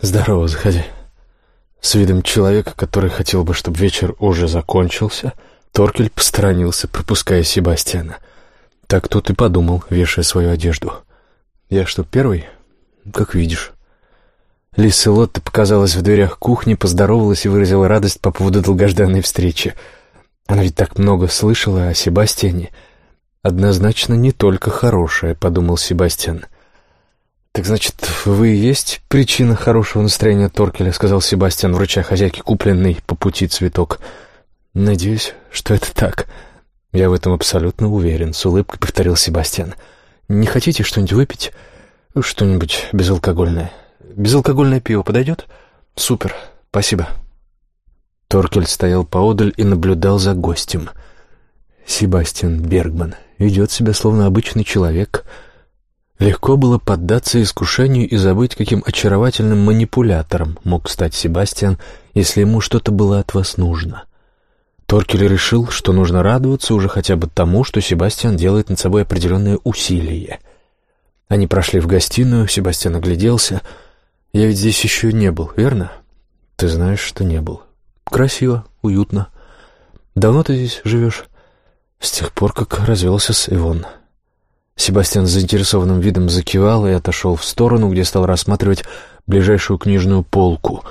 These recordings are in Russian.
«Здорово, заходи». С видом человека, который хотел бы, чтобы вечер уже закончился, Торкель посторонился, пропуская Себастьяна. Так тут и подумал, вешая свою одежду. «Я что, первый?» «Как видишь». Лиса Лотта показалась в дверях кухни, поздоровалась и выразила радость по поводу долгожданной встречи. Она ведь так много слышала о Себастьяне. «Однозначно не только хорошее», — подумал Себастьян. «Так значит, вы и есть причина хорошего настроения Торкеля», — сказал Себастьян, вручая хозяйке купленный по пути цветок. «Надеюсь, что это так». «Я в этом абсолютно уверен», — с улыбкой повторил Себастьян. «Не хотите что-нибудь выпить? Что-нибудь безалкогольное?» «Безалкогольное пиво подойдет?» «Супер, спасибо». Торкель стоял поодаль и наблюдал за гостем. Себастьян Бергман ведет себя словно обычный человек. Легко было поддаться искушению и забыть, каким очаровательным манипулятором мог стать Себастьян, если ему что-то было от вас нужно. Торкель решил, что нужно радоваться уже хотя бы тому, что Себастьян делает над собой определенные усилия. Они прошли в гостиную, Себастьян огляделся. «Я ведь здесь еще не был, верно?» «Ты знаешь, что не был. Красиво, уютно. Давно ты здесь живешь?» «С тех пор, как развелся с Ивон». Себастьян с заинтересованным видом закивал и отошел в сторону, где стал рассматривать ближайшую книжную полку.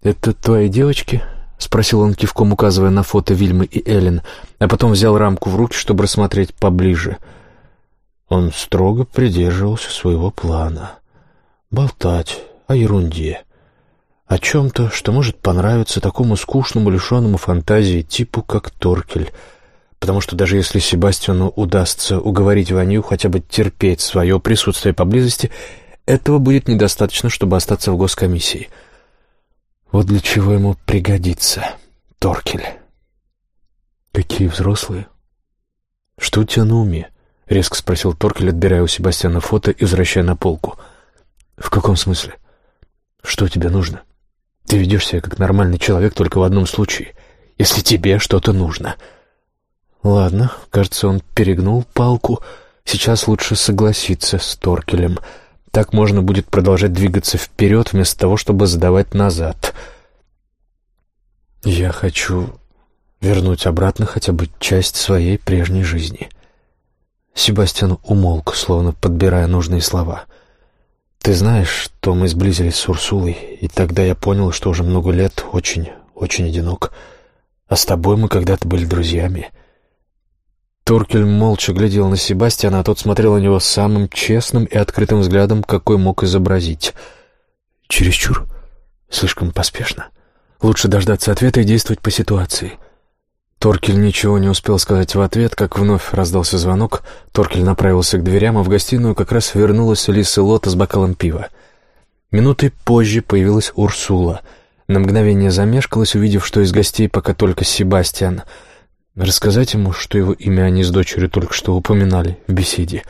«Это твои девочки?» — спросил он кивком, указывая на фото Вильмы и Эллен, а потом взял рамку в руки, чтобы рассмотреть поближе. Он строго придерживался своего плана. Болтать о ерунде, о чем-то, что может понравиться такому скучному, лишенному фантазии типу, как Торкель, потому что даже если Себастьяну удастся уговорить Ваню хотя бы терпеть свое присутствие поблизости, этого будет недостаточно, чтобы остаться в госкомиссии — вот для чего ему пригодится Торкель. Какие взрослые? Что у тебя на уме? Резко спросил Торкель, отбирая у Себастьяна фото и возвращая на полку. В каком смысле? Что тебе нужно? Ты ведешь себя как нормальный человек только в одном случае, если тебе что-то нужно. Ладно, кажется, он перегнул палку. Сейчас лучше согласиться с Торкелем — так можно будет продолжать двигаться вперед, вместо того, чтобы сдавать назад. Я хочу вернуть обратно хотя бы часть своей прежней жизни. Себастьян умолк, словно подбирая нужные слова. «Ты знаешь, что мы сблизились с Урсулой, и тогда я понял, что уже много лет очень, очень одинок. А с тобой мы когда-то были друзьями». Торкель молча глядел на Себастьяна, а тот смотрел на него самым честным и открытым взглядом, какой мог изобразить. «Чересчур? Слишком поспешно. Лучше дождаться ответа и действовать по ситуации». Торкель ничего не успел сказать в ответ, как вновь раздался звонок. Торкель направился к дверям, а в гостиную как раз вернулась Лиса Лота с бокалом пива. Минуты позже появилась Урсула. На мгновение замешкалась, увидев, что из гостей пока только Себастьян — Рассказать ему, что его имя они с дочерью только что упоминали в беседе,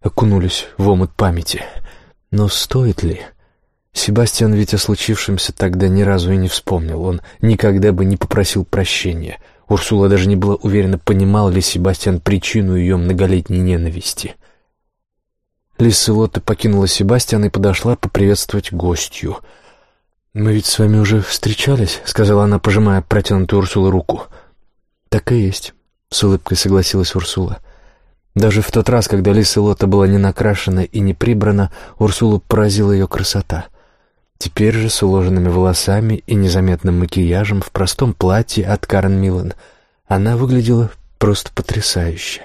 окунулись в омут памяти. Но стоит ли? Себастьян ведь о случившемся тогда ни разу и не вспомнил. Он никогда бы не попросил прощения. Урсула даже не была уверена, понимал ли Себастьян причину ее многолетней ненависти. Лиса Лотта покинула Себастьяна и подошла поприветствовать гостью. «Мы ведь с вами уже встречались», — сказала она, пожимая протянутую Урсулу руку. «Да». «Так и есть», — с улыбкой согласилась Урсула. Даже в тот раз, когда Лиса Лота была не накрашена и не прибрана, Урсулу поразила ее красота. Теперь же с уложенными волосами и незаметным макияжем в простом платье от Карен Милан она выглядела просто потрясающе.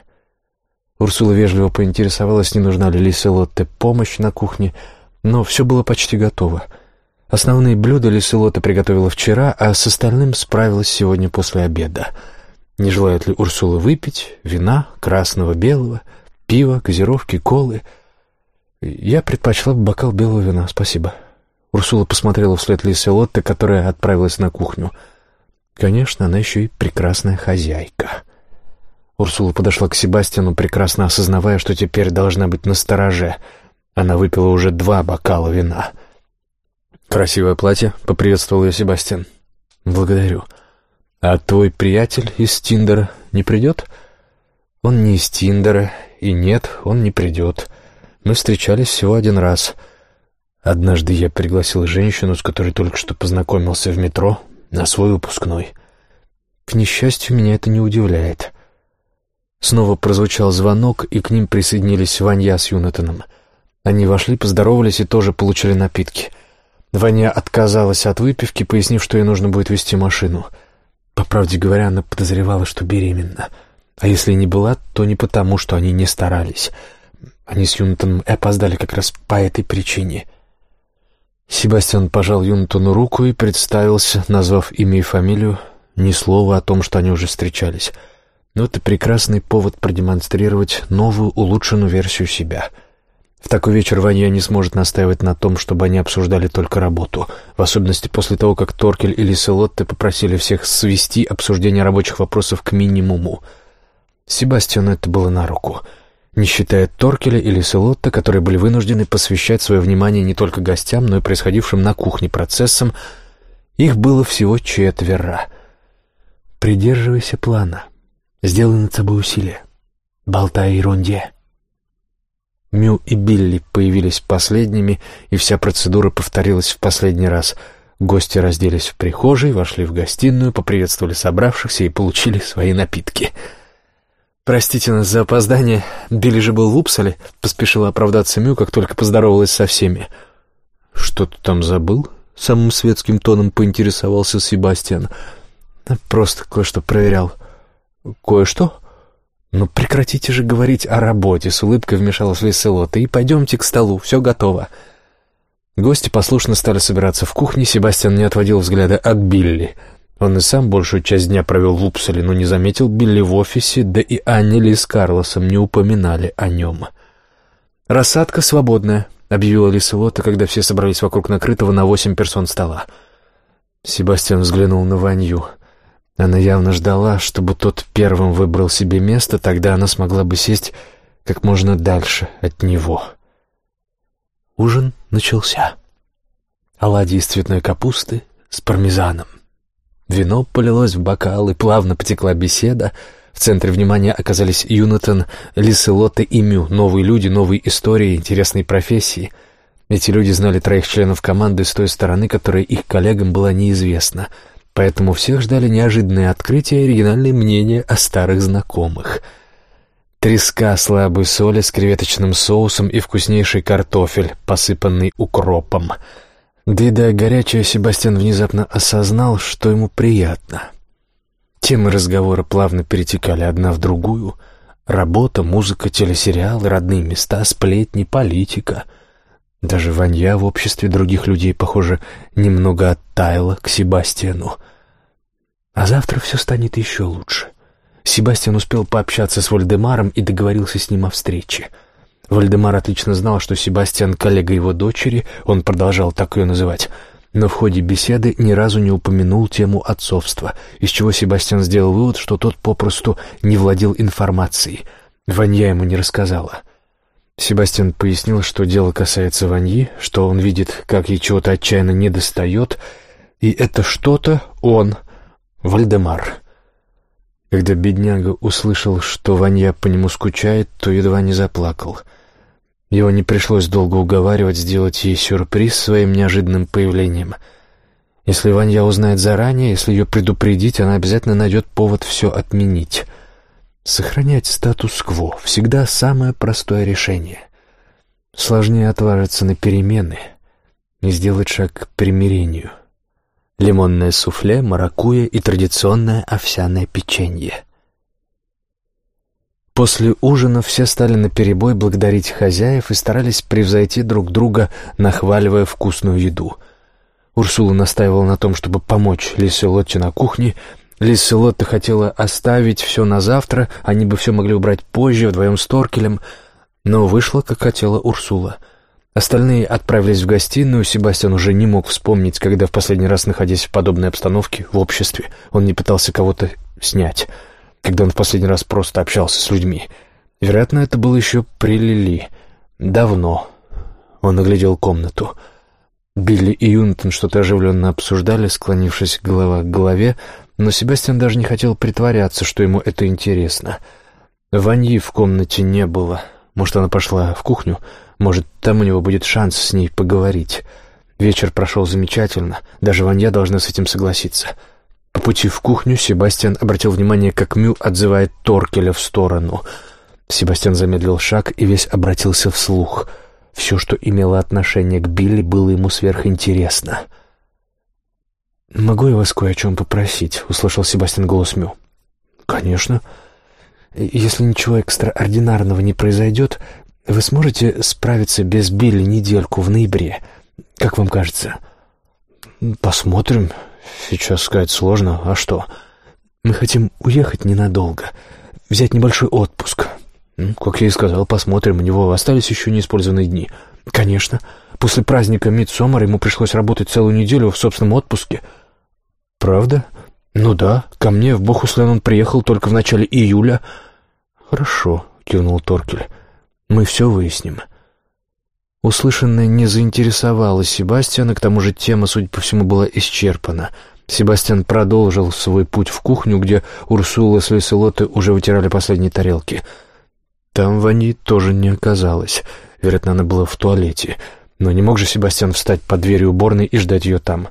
Урсула вежливо поинтересовалась, не нужна ли Лисе Лотте помощь на кухне, но все было почти готово. Основные блюда Лиса Лотте приготовила вчера, а с остальным справилась сегодня после обеда — не желает ли Урсула выпить вина, красного, белого, пива, газировки, колы? Я предпочла бы бокал белого вина, спасибо. Урсула посмотрела вслед Лисе Лотте, которая отправилась на кухню. Конечно, она еще и прекрасная хозяйка. Урсула подошла к Себастьяну, прекрасно осознавая, что теперь должна быть настороже. Она выпила уже два бокала вина. «Красивое платье», — поприветствовал ее Себастьян. «Благодарю». «А твой приятель из Тиндера не придет?» «Он не из Тиндера, и нет, он не придет. Мы встречались всего один раз. Однажды я пригласил женщину, с которой только что познакомился в метро, на свой выпускной. К несчастью, меня это не удивляет. Снова прозвучал звонок, и к ним присоединились Ванья с Юнатаном. Они вошли, поздоровались и тоже получили напитки. Ваня отказалась от выпивки, пояснив, что ей нужно будет вести машину. По правде говоря, она подозревала, что беременна. А если не была, то не потому, что они не старались. Они с Юнатаном и опоздали как раз по этой причине. Себастьян пожал Юнатану руку и представился, назвав имя и фамилию, ни слова о том, что они уже встречались. Но это прекрасный повод продемонстрировать новую, улучшенную версию себя. В такой вечер Ваня не сможет настаивать на том, чтобы они обсуждали только работу, в особенности после того, как Торкель или Селотте попросили всех свести обсуждение рабочих вопросов к минимуму. Себастьяну это было на руку — не считая Торкеля или Селотта, которые были вынуждены посвящать свое внимание не только гостям, но и происходившим на кухне процессам, их было всего четверо. Придерживайся плана. Сделай над собой усилие. Болтай ерунде. Мю и Билли появились последними, и вся процедура повторилась в последний раз. Гости разделись в прихожей, вошли в гостиную, поприветствовали собравшихся и получили свои напитки — «Простите нас за опоздание. Билли же был в Упсале», — поспешила оправдаться Мю, как только поздоровалась со всеми. «Что ты там забыл?» — самым светским тоном поинтересовался Себастьян. «Просто кое-что проверял». «Кое-что?» «Ну, прекратите же говорить о работе», — с улыбкой вмешалась Лиселота, «и пойдемте к столу, все готово». Гости послушно стали собираться в кухне, Себастьян не отводил взгляда от Билли — он и сам большую часть дня провел в Упсале, но не заметил Билли в офисе, да и Аннели с Карлосом не упоминали о нем. «Рассадка свободная», — объявила Лиселота, когда все собрались вокруг накрытого на восемь персон стола. Себастьян взглянул на Ванью. Она явно ждала, чтобы тот первым выбрал себе место, тогда она смогла бы сесть как можно дальше от него. Ужин начался. Оладьи из цветной капусты с пармезаном. Вино полилось в бокал, и плавно потекла беседа. В центре внимания оказались Юнатан, Лиселотта и Мю, новые люди, новые истории, интересные профессии. Эти люди знали троих членов команды с той стороны, которая их коллегам была неизвестна. Поэтому всех ждали неожиданные открытия и оригинальные мнения о старых знакомых. Треска слабой соли с креветочным соусом и вкуснейший картофель, посыпанный укропом — Доедая горячее, Себастьян внезапно осознал, что ему приятно. Темы разговора плавно перетекали одна в другую. Работа, музыка, телесериалы, родные места, сплетни, политика. Даже Ванья в обществе других людей, похоже, немного оттаяла к Себастьяну. А завтра все станет еще лучше. Себастьян успел пообщаться с Вальдемаром и договорился с ним о встрече — Вальдемар отлично знал, что Себастьян — коллега его дочери, он продолжал так ее называть, но в ходе беседы ни разу не упомянул тему отцовства, из чего Себастьян сделал вывод, что тот попросту не владел информацией. Ванья ему не рассказала. Себастьян пояснил, что дело касается Ваньи, что он видит, как ей чего-то отчаянно недостает, и это что-то он, Вальдемар. Когда бедняга услышал, что Ванья по нему скучает, то едва не заплакал. Его не пришлось долго уговаривать сделать ей сюрприз своим неожиданным появлением. Если Ванья узнает заранее, если ее предупредить, она обязательно найдет повод все отменить. Сохранять статус-кво — всегда самое простое решение. Сложнее отважиться на перемены и сделать шаг к примирению — лимонное суфле, маракуйя и традиционное овсяное печенье. После ужина все стали наперебой благодарить хозяев и старались превзойти друг друга, нахваливая вкусную еду. Урсула настаивала на том, чтобы помочь Лиселотте на кухне. Лиселотта хотела оставить все на завтра, они бы все могли убрать позже, вдвоем с Торкелем, но вышло, как хотела Урсула — Остальные отправились в гостиную, Себастьян уже не мог вспомнить, когда в последний раз, находясь в подобной обстановке, в обществе, он не пытался кого-то снять, когда он в последний раз просто общался с людьми. Вероятно, это было еще при Лили. Давно. Он оглядел комнату. Билли и Юнтон что-то оживленно обсуждали, склонившись голова к голове, но Себастьян даже не хотел притворяться, что ему это интересно. Ваньи в комнате не было — Может, она пошла в кухню? Может, там у него будет шанс с ней поговорить. Вечер прошел замечательно, даже Ванья должна с этим согласиться. По пути в кухню Себастьян обратил внимание, как Мю отзывает Торкеля в сторону. Себастьян замедлил шаг и весь обратился вслух. Все, что имело отношение к Билли, было ему сверхинтересно. «Могу я вас кое о чем попросить?» — услышал Себастьян голос Мю. «Конечно. Если ничего экстраординарного не произойдет, вы сможете справиться без Билли недельку в ноябре? Как вам кажется?» «Посмотрим. Сейчас сказать сложно. А что?» «Мы хотим уехать ненадолго, взять небольшой отпуск». «Как я и сказал, посмотрим. У него остались еще неиспользованные дни». «Конечно. После праздника Мидсомара ему пришлось работать целую неделю в собственном отпуске». «Правда?» «Ну да. Ко мне в Бохуслен он приехал только в начале июля». «Хорошо», — кивнул Торкель. «Мы все выясним». Услышанное не заинтересовало Себастьяна, к тому же тема, судя по всему, была исчерпана. Себастьян продолжил свой путь в кухню, где Урсула с Лиселотой уже вытирали последние тарелки. Там Вани тоже не оказалось. Вероятно, она была в туалете. Но не мог же Себастьян встать под дверью уборной и ждать ее там.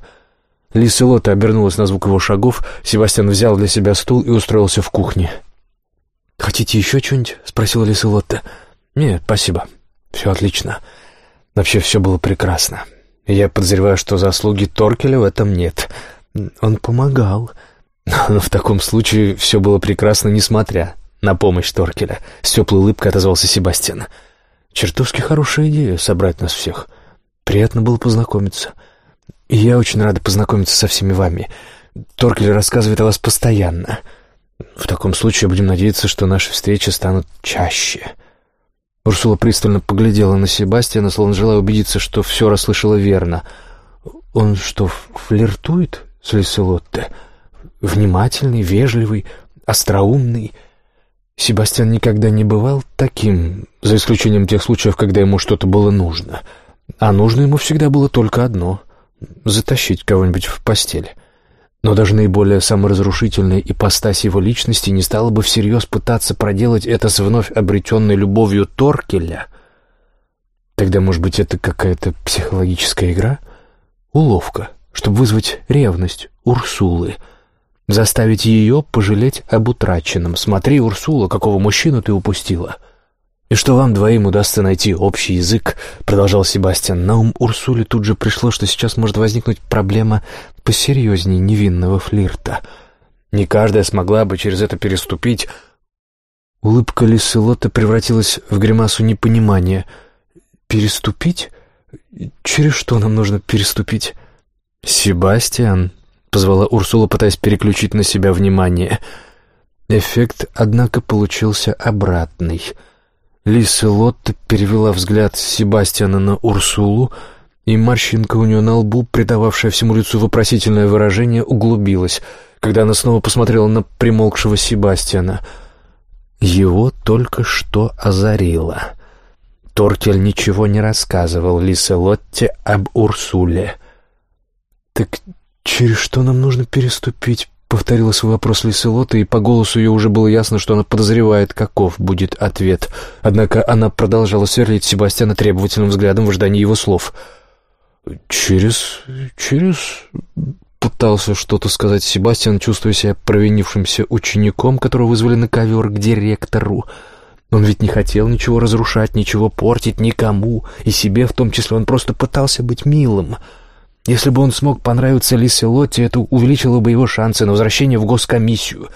Лиселота обернулась на звук его шагов, Себастьян взял для себя стул и устроился в кухне. «Хотите еще что-нибудь?» — спросила Лиселотта. «Нет, спасибо. Все отлично». Вообще все было прекрасно. Я подозреваю, что заслуги Торкеля в этом нет. Он помогал. Но в таком случае все было прекрасно, несмотря на помощь Торкеля. С теплой улыбкой отозвался Себастьян. Чертовски хорошая идея — собрать нас всех. Приятно было познакомиться. Я очень рада познакомиться со всеми вами. Торкель рассказывает о вас постоянно. В таком случае будем надеяться, что наши встречи станут чаще. Урсула пристально поглядела на Себастьяна, словно желая убедиться, что все расслышала верно. «Он что, флиртует с Лиселотте? Внимательный, вежливый, остроумный?» Себастьян никогда не бывал таким, за исключением тех случаев, когда ему что-то было нужно. А нужно ему всегда было только одно — затащить кого-нибудь в постель. Но даже наиболее саморазрушительная ипостась его личности не стала бы всерьез пытаться проделать это с вновь обретенной любовью Торкеля. Тогда, может быть, это какая-то психологическая игра? Уловка, чтобы вызвать ревность Урсулы. Заставить ее пожалеть об утраченном. Смотри, Урсула, какого мужчину ты упустила. — «И что вам двоим удастся найти общий язык», — продолжал Себастьян. На ум Урсуле тут же пришло, что сейчас может возникнуть проблема посерьезнее невинного флирта. Не каждая смогла бы через это переступить. Улыбка Лиселота превратилась в гримасу непонимания. «Переступить? Через что нам нужно переступить?» «Себастьян», — позвала Урсула, пытаясь переключить на себя внимание. Эффект, однако, получился обратный — Лиса Лотта перевела взгляд Себастьяна на Урсулу, и морщинка у нее на лбу, придававшая всему лицу вопросительное выражение, углубилась, когда она снова посмотрела на примолкшего Себастьяна. Его только что озарило. Торкель ничего не рассказывал Лисе Лотте об Урсуле. «Так через что нам нужно переступить?» Повторила свой вопрос Лиселота, и по голосу ее уже было ясно, что она подозревает, каков будет ответ. Однако она продолжала сверлить Себастьяна требовательным взглядом в ожидании его слов. «Через... через...» Пытался что-то сказать Себастьян, чувствуя себя провинившимся учеником, которого вызвали на ковер к директору. Он ведь не хотел ничего разрушать, ничего портить никому, и себе в том числе. Он просто пытался быть милым. Если бы он смог понравиться Лисе Лотте, это увеличило бы его шансы на возвращение в госкомиссию.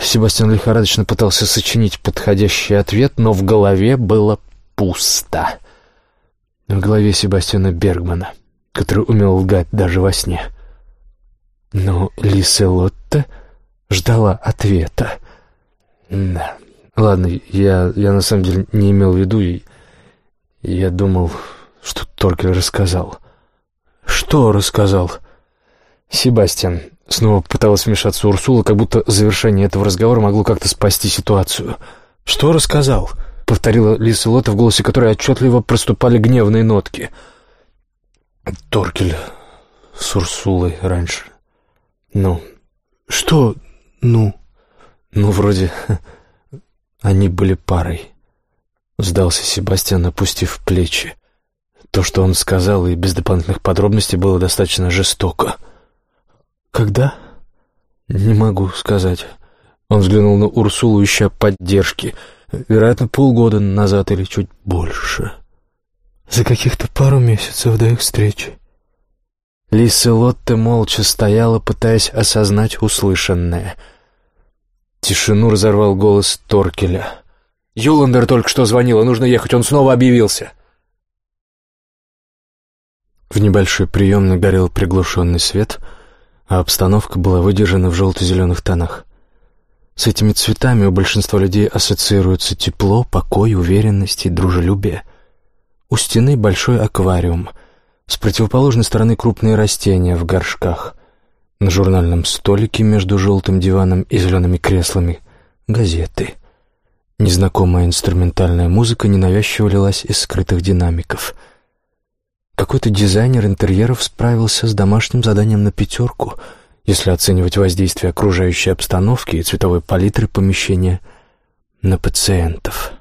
Себастьян лихорадочно пытался сочинить подходящий ответ, но в голове было пусто. В голове Себастьяна Бергмана, который умел лгать даже во сне. Но Лисе Лотте ждала ответа. Да. Ладно, я, я на самом деле не имел в виду, и я думал, что Торкель рассказал. — «Что рассказал?» «Себастьян». Снова пыталась вмешаться Урсула, как будто завершение этого разговора могло как-то спасти ситуацию. «Что рассказал?» — повторила Лиса Лота, в голосе которой отчетливо проступали гневные нотки. «Торкель с Урсулой раньше». «Ну?» «Что «ну»?» «Ну, вроде они были парой». Сдался Себастьян, опустив плечи. То, что он сказал, и без дополнительных подробностей, было достаточно жестоко. «Когда?» «Не могу сказать». Он взглянул на Урсулу, ища поддержки. Вероятно, полгода назад или чуть больше. «За каких-то пару месяцев до их встречи». Лиса Лотте молча стояла, пытаясь осознать услышанное. Тишину разорвал голос Торкеля. «Юландер только что звонила, нужно ехать, он снова объявился». В небольшой приемной горел приглушенный свет, а обстановка была выдержана в желто-зеленых тонах. С этими цветами у большинства людей ассоциируется тепло, покой, уверенность и дружелюбие. У стены большой аквариум, с противоположной стороны крупные растения в горшках. На журнальном столике между желтым диваном и зелеными креслами газеты. Незнакомая инструментальная музыка ненавязчиво лилась из скрытых динамиков — какой-то дизайнер интерьеров справился с домашним заданием на пятерку, если оценивать воздействие окружающей обстановки и цветовой палитры помещения на пациентов.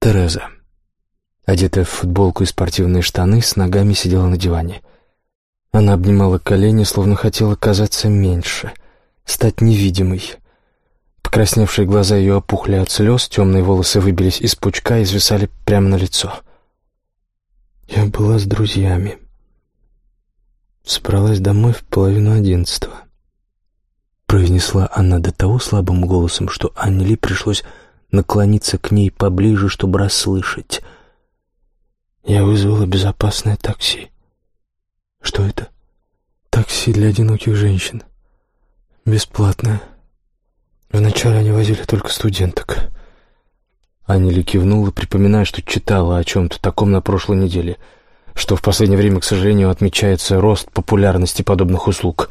Тереза, одетая в футболку и спортивные штаны, с ногами сидела на диване. Она обнимала колени, словно хотела казаться меньше, стать невидимой. Покрасневшие глаза ее опухли от слез, темные волосы выбились из пучка и свисали прямо на лицо — я была с друзьями. Собралась домой в половину одиннадцатого. Произнесла она до того слабым голосом, что Аннели пришлось наклониться к ней поближе, чтобы расслышать. Я вызвала безопасное такси. Что это? Такси для одиноких женщин. Бесплатное. Вначале они возили только студенток. Аннели кивнула, припоминая, что читала о чем-то таком на прошлой неделе, что в последнее время, к сожалению, отмечается рост популярности подобных услуг.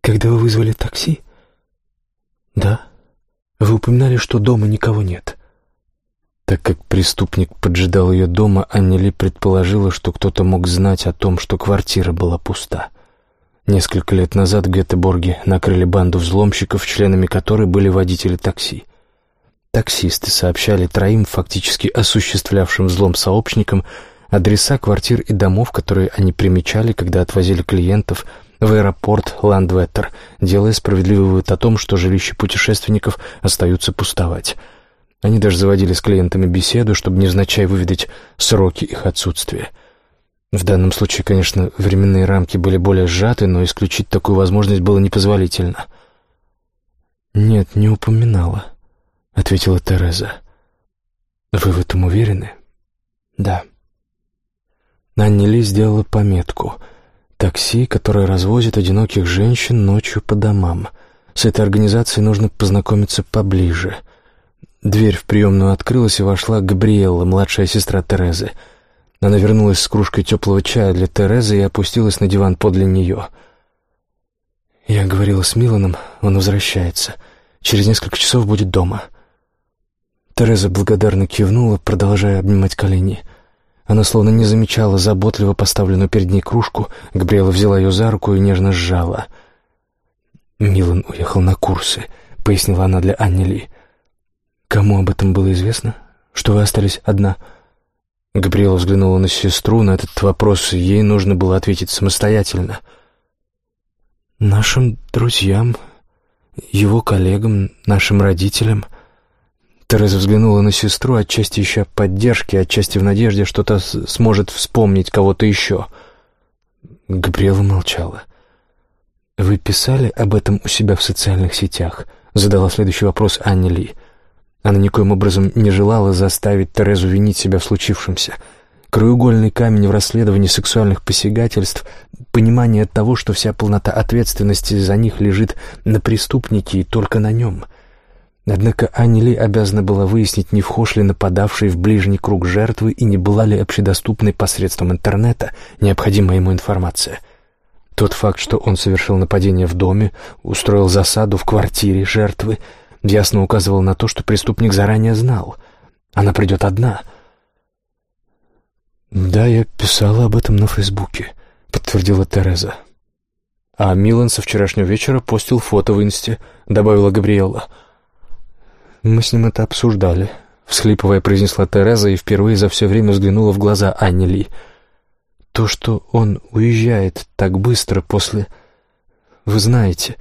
«Когда вы вызвали такси?» «Да. Вы упоминали, что дома никого нет». Так как преступник поджидал ее дома, Аннели предположила, что кто-то мог знать о том, что квартира была пуста. Несколько лет назад в Гетеборге накрыли банду взломщиков, членами которой были водители такси. Таксисты сообщали троим, фактически осуществлявшим взлом сообщникам, адреса квартир и домов, которые они примечали, когда отвозили клиентов в аэропорт Ландветтер, делая справедливый вывод о том, что жилища путешественников остаются пустовать. Они даже заводили с клиентами беседу, чтобы невзначай выведать сроки их отсутствия. В данном случае, конечно, временные рамки были более сжаты, но исключить такую возможность было непозволительно. «Нет, не упоминала», — ответила Тереза. «Вы в этом уверены?» «Да». Анни Ли сделала пометку. «Такси, которое развозит одиноких женщин ночью по домам. С этой организацией нужно познакомиться поближе». Дверь в приемную открылась, и вошла Габриэлла, младшая сестра Терезы. Она вернулась с кружкой теплого чая для Терезы и опустилась на диван подле нее. «Я говорила с Миланом, он возвращается. Через несколько часов будет дома». Тереза благодарно кивнула, продолжая обнимать колени. Она словно не замечала заботливо поставленную перед ней кружку. Габриэла взяла ее за руку и нежно сжала. «Милан уехал на курсы», — пояснила она для Анни Ли. «Кому об этом было известно? Что вы остались одна?» Габриэла взглянула на сестру. На этот вопрос ей нужно было ответить самостоятельно. «Нашим друзьям, его коллегам, нашим родителям», Тереза взглянула на сестру, отчасти ища поддержки, отчасти в надежде, что та сможет вспомнить кого-то еще. Габриэла молчала. «Вы писали об этом у себя в социальных сетях?» — задала следующий вопрос Анни Ли. Она никоим образом не желала заставить Терезу винить себя в случившемся. Краеугольный камень в расследовании сексуальных посягательств — понимание того, что вся полнота ответственности за них лежит на преступнике и только на нем — Однако Анни обязана была выяснить, не вхож ли нападавший в ближний круг жертвы и не была ли общедоступной посредством интернета необходимая ему информация. Тот факт, что он совершил нападение в доме, устроил засаду в квартире жертвы, ясно указывал на то, что преступник заранее знал. Она придет одна. «Да, я писала об этом на Фейсбуке», — подтвердила Тереза. «А Милан со вчерашнего вечера постил фото в инсте», — добавила Габриэла. «Мы с ним это обсуждали», — всхлипывая произнесла Тереза и впервые за все время взглянула в глаза Анни Ли. «То, что он уезжает так быстро после... Вы знаете,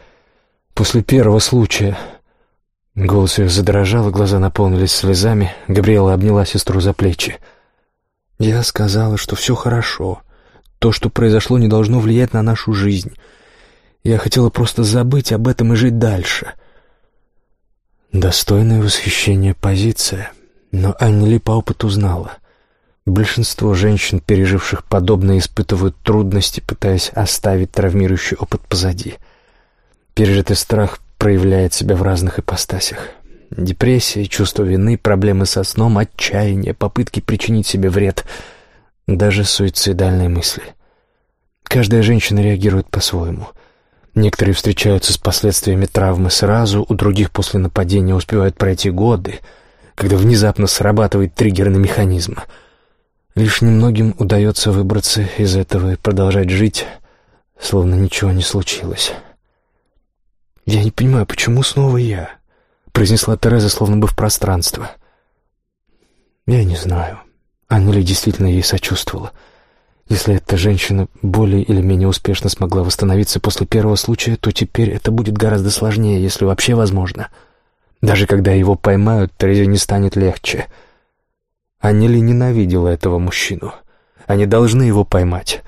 после первого случая...» Голос ее задрожал, глаза наполнились слезами. Габриэла обняла сестру за плечи. «Я сказала, что все хорошо. То, что произошло, не должно влиять на нашу жизнь. Я хотела просто забыть об этом и жить дальше». Достойная восхищения позиция, но Анни Ли по опыту знала. Большинство женщин, переживших подобное, испытывают трудности, пытаясь оставить травмирующий опыт позади. Пережитый страх проявляет себя в разных ипостасях. Депрессия, чувство вины, проблемы со сном, отчаяние, попытки причинить себе вред, даже суицидальные мысли. Каждая женщина реагирует по-своему. Некоторые встречаются с последствиями травмы сразу, у других после нападения успевают пройти годы, когда внезапно срабатывает триггерный механизм. Лишь немногим удается выбраться из этого и продолжать жить, словно ничего не случилось. «Я не понимаю, почему снова я?» — произнесла Тереза, словно бы в пространство. «Я не знаю». Аннели действительно ей сочувствовала. Если эта женщина более или менее успешно смогла восстановиться после первого случая, то теперь это будет гораздо сложнее, если вообще возможно. Даже когда его поймают, Терезе не станет легче. Аннели ненавидела этого мужчину. Они должны его поймать.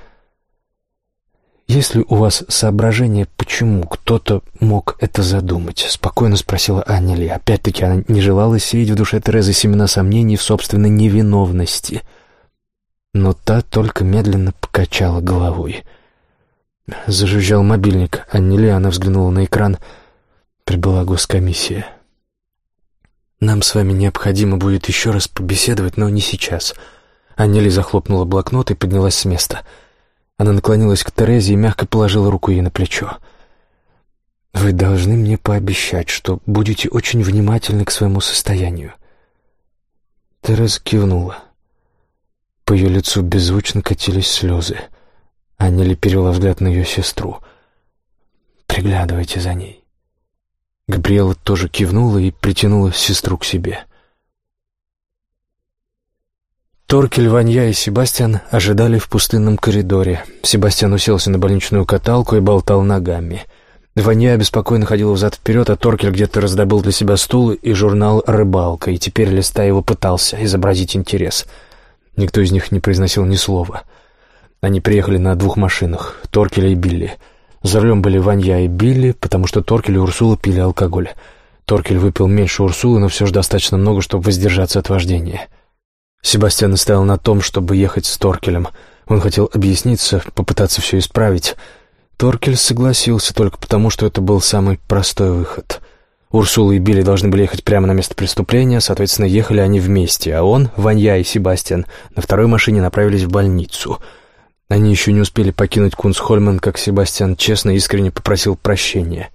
«Есть ли у вас соображение, почему кто-то мог это задумать?» — спокойно спросила Аня Ли. Опять-таки она не желала сеять в душе Терезы семена сомнений в собственной невиновности. Но та только медленно покачала головой. Зажужжал мобильник. Анни Ли, она взглянула на экран. Прибыла госкомиссия. «Нам с вами необходимо будет еще раз побеседовать, но не сейчас». Аннели захлопнула блокнот и поднялась с места — она наклонилась к Терезе и мягко положила руку ей на плечо. «Вы должны мне пообещать, что будете очень внимательны к своему состоянию». Тереза кивнула. По ее лицу беззвучно катились слезы. Аннели перевела взгляд на ее сестру. «Приглядывайте за ней». Габриэла тоже кивнула и притянула сестру к себе. Торкель, Ванья и Себастьян ожидали в пустынном коридоре. Себастьян уселся на больничную каталку и болтал ногами. Ванья беспокойно ходила взад-вперед, а Торкель где-то раздобыл для себя стул и журнал «Рыбалка», и теперь, листая его, пытался изобразить интерес. Никто из них не произносил ни слова. Они приехали на двух машинах — Торкеля и Билли. За рулем были Ванья и Билли, потому что Торкель и Урсула пили алкоголь. Торкель выпил меньше Урсулы, но все же достаточно много, чтобы воздержаться от вождения. — Себастьян настоял на том, чтобы ехать с Торкелем. Он хотел объясниться, попытаться все исправить. Торкель согласился только потому, что это был самый простой выход. Урсула и Билли должны были ехать прямо на место преступления, соответственно, ехали они вместе, а он, Ванья и Себастьян на второй машине направились в больницу. Они еще не успели покинуть Кунсхольман, как Себастьян честно и искренне попросил прощения.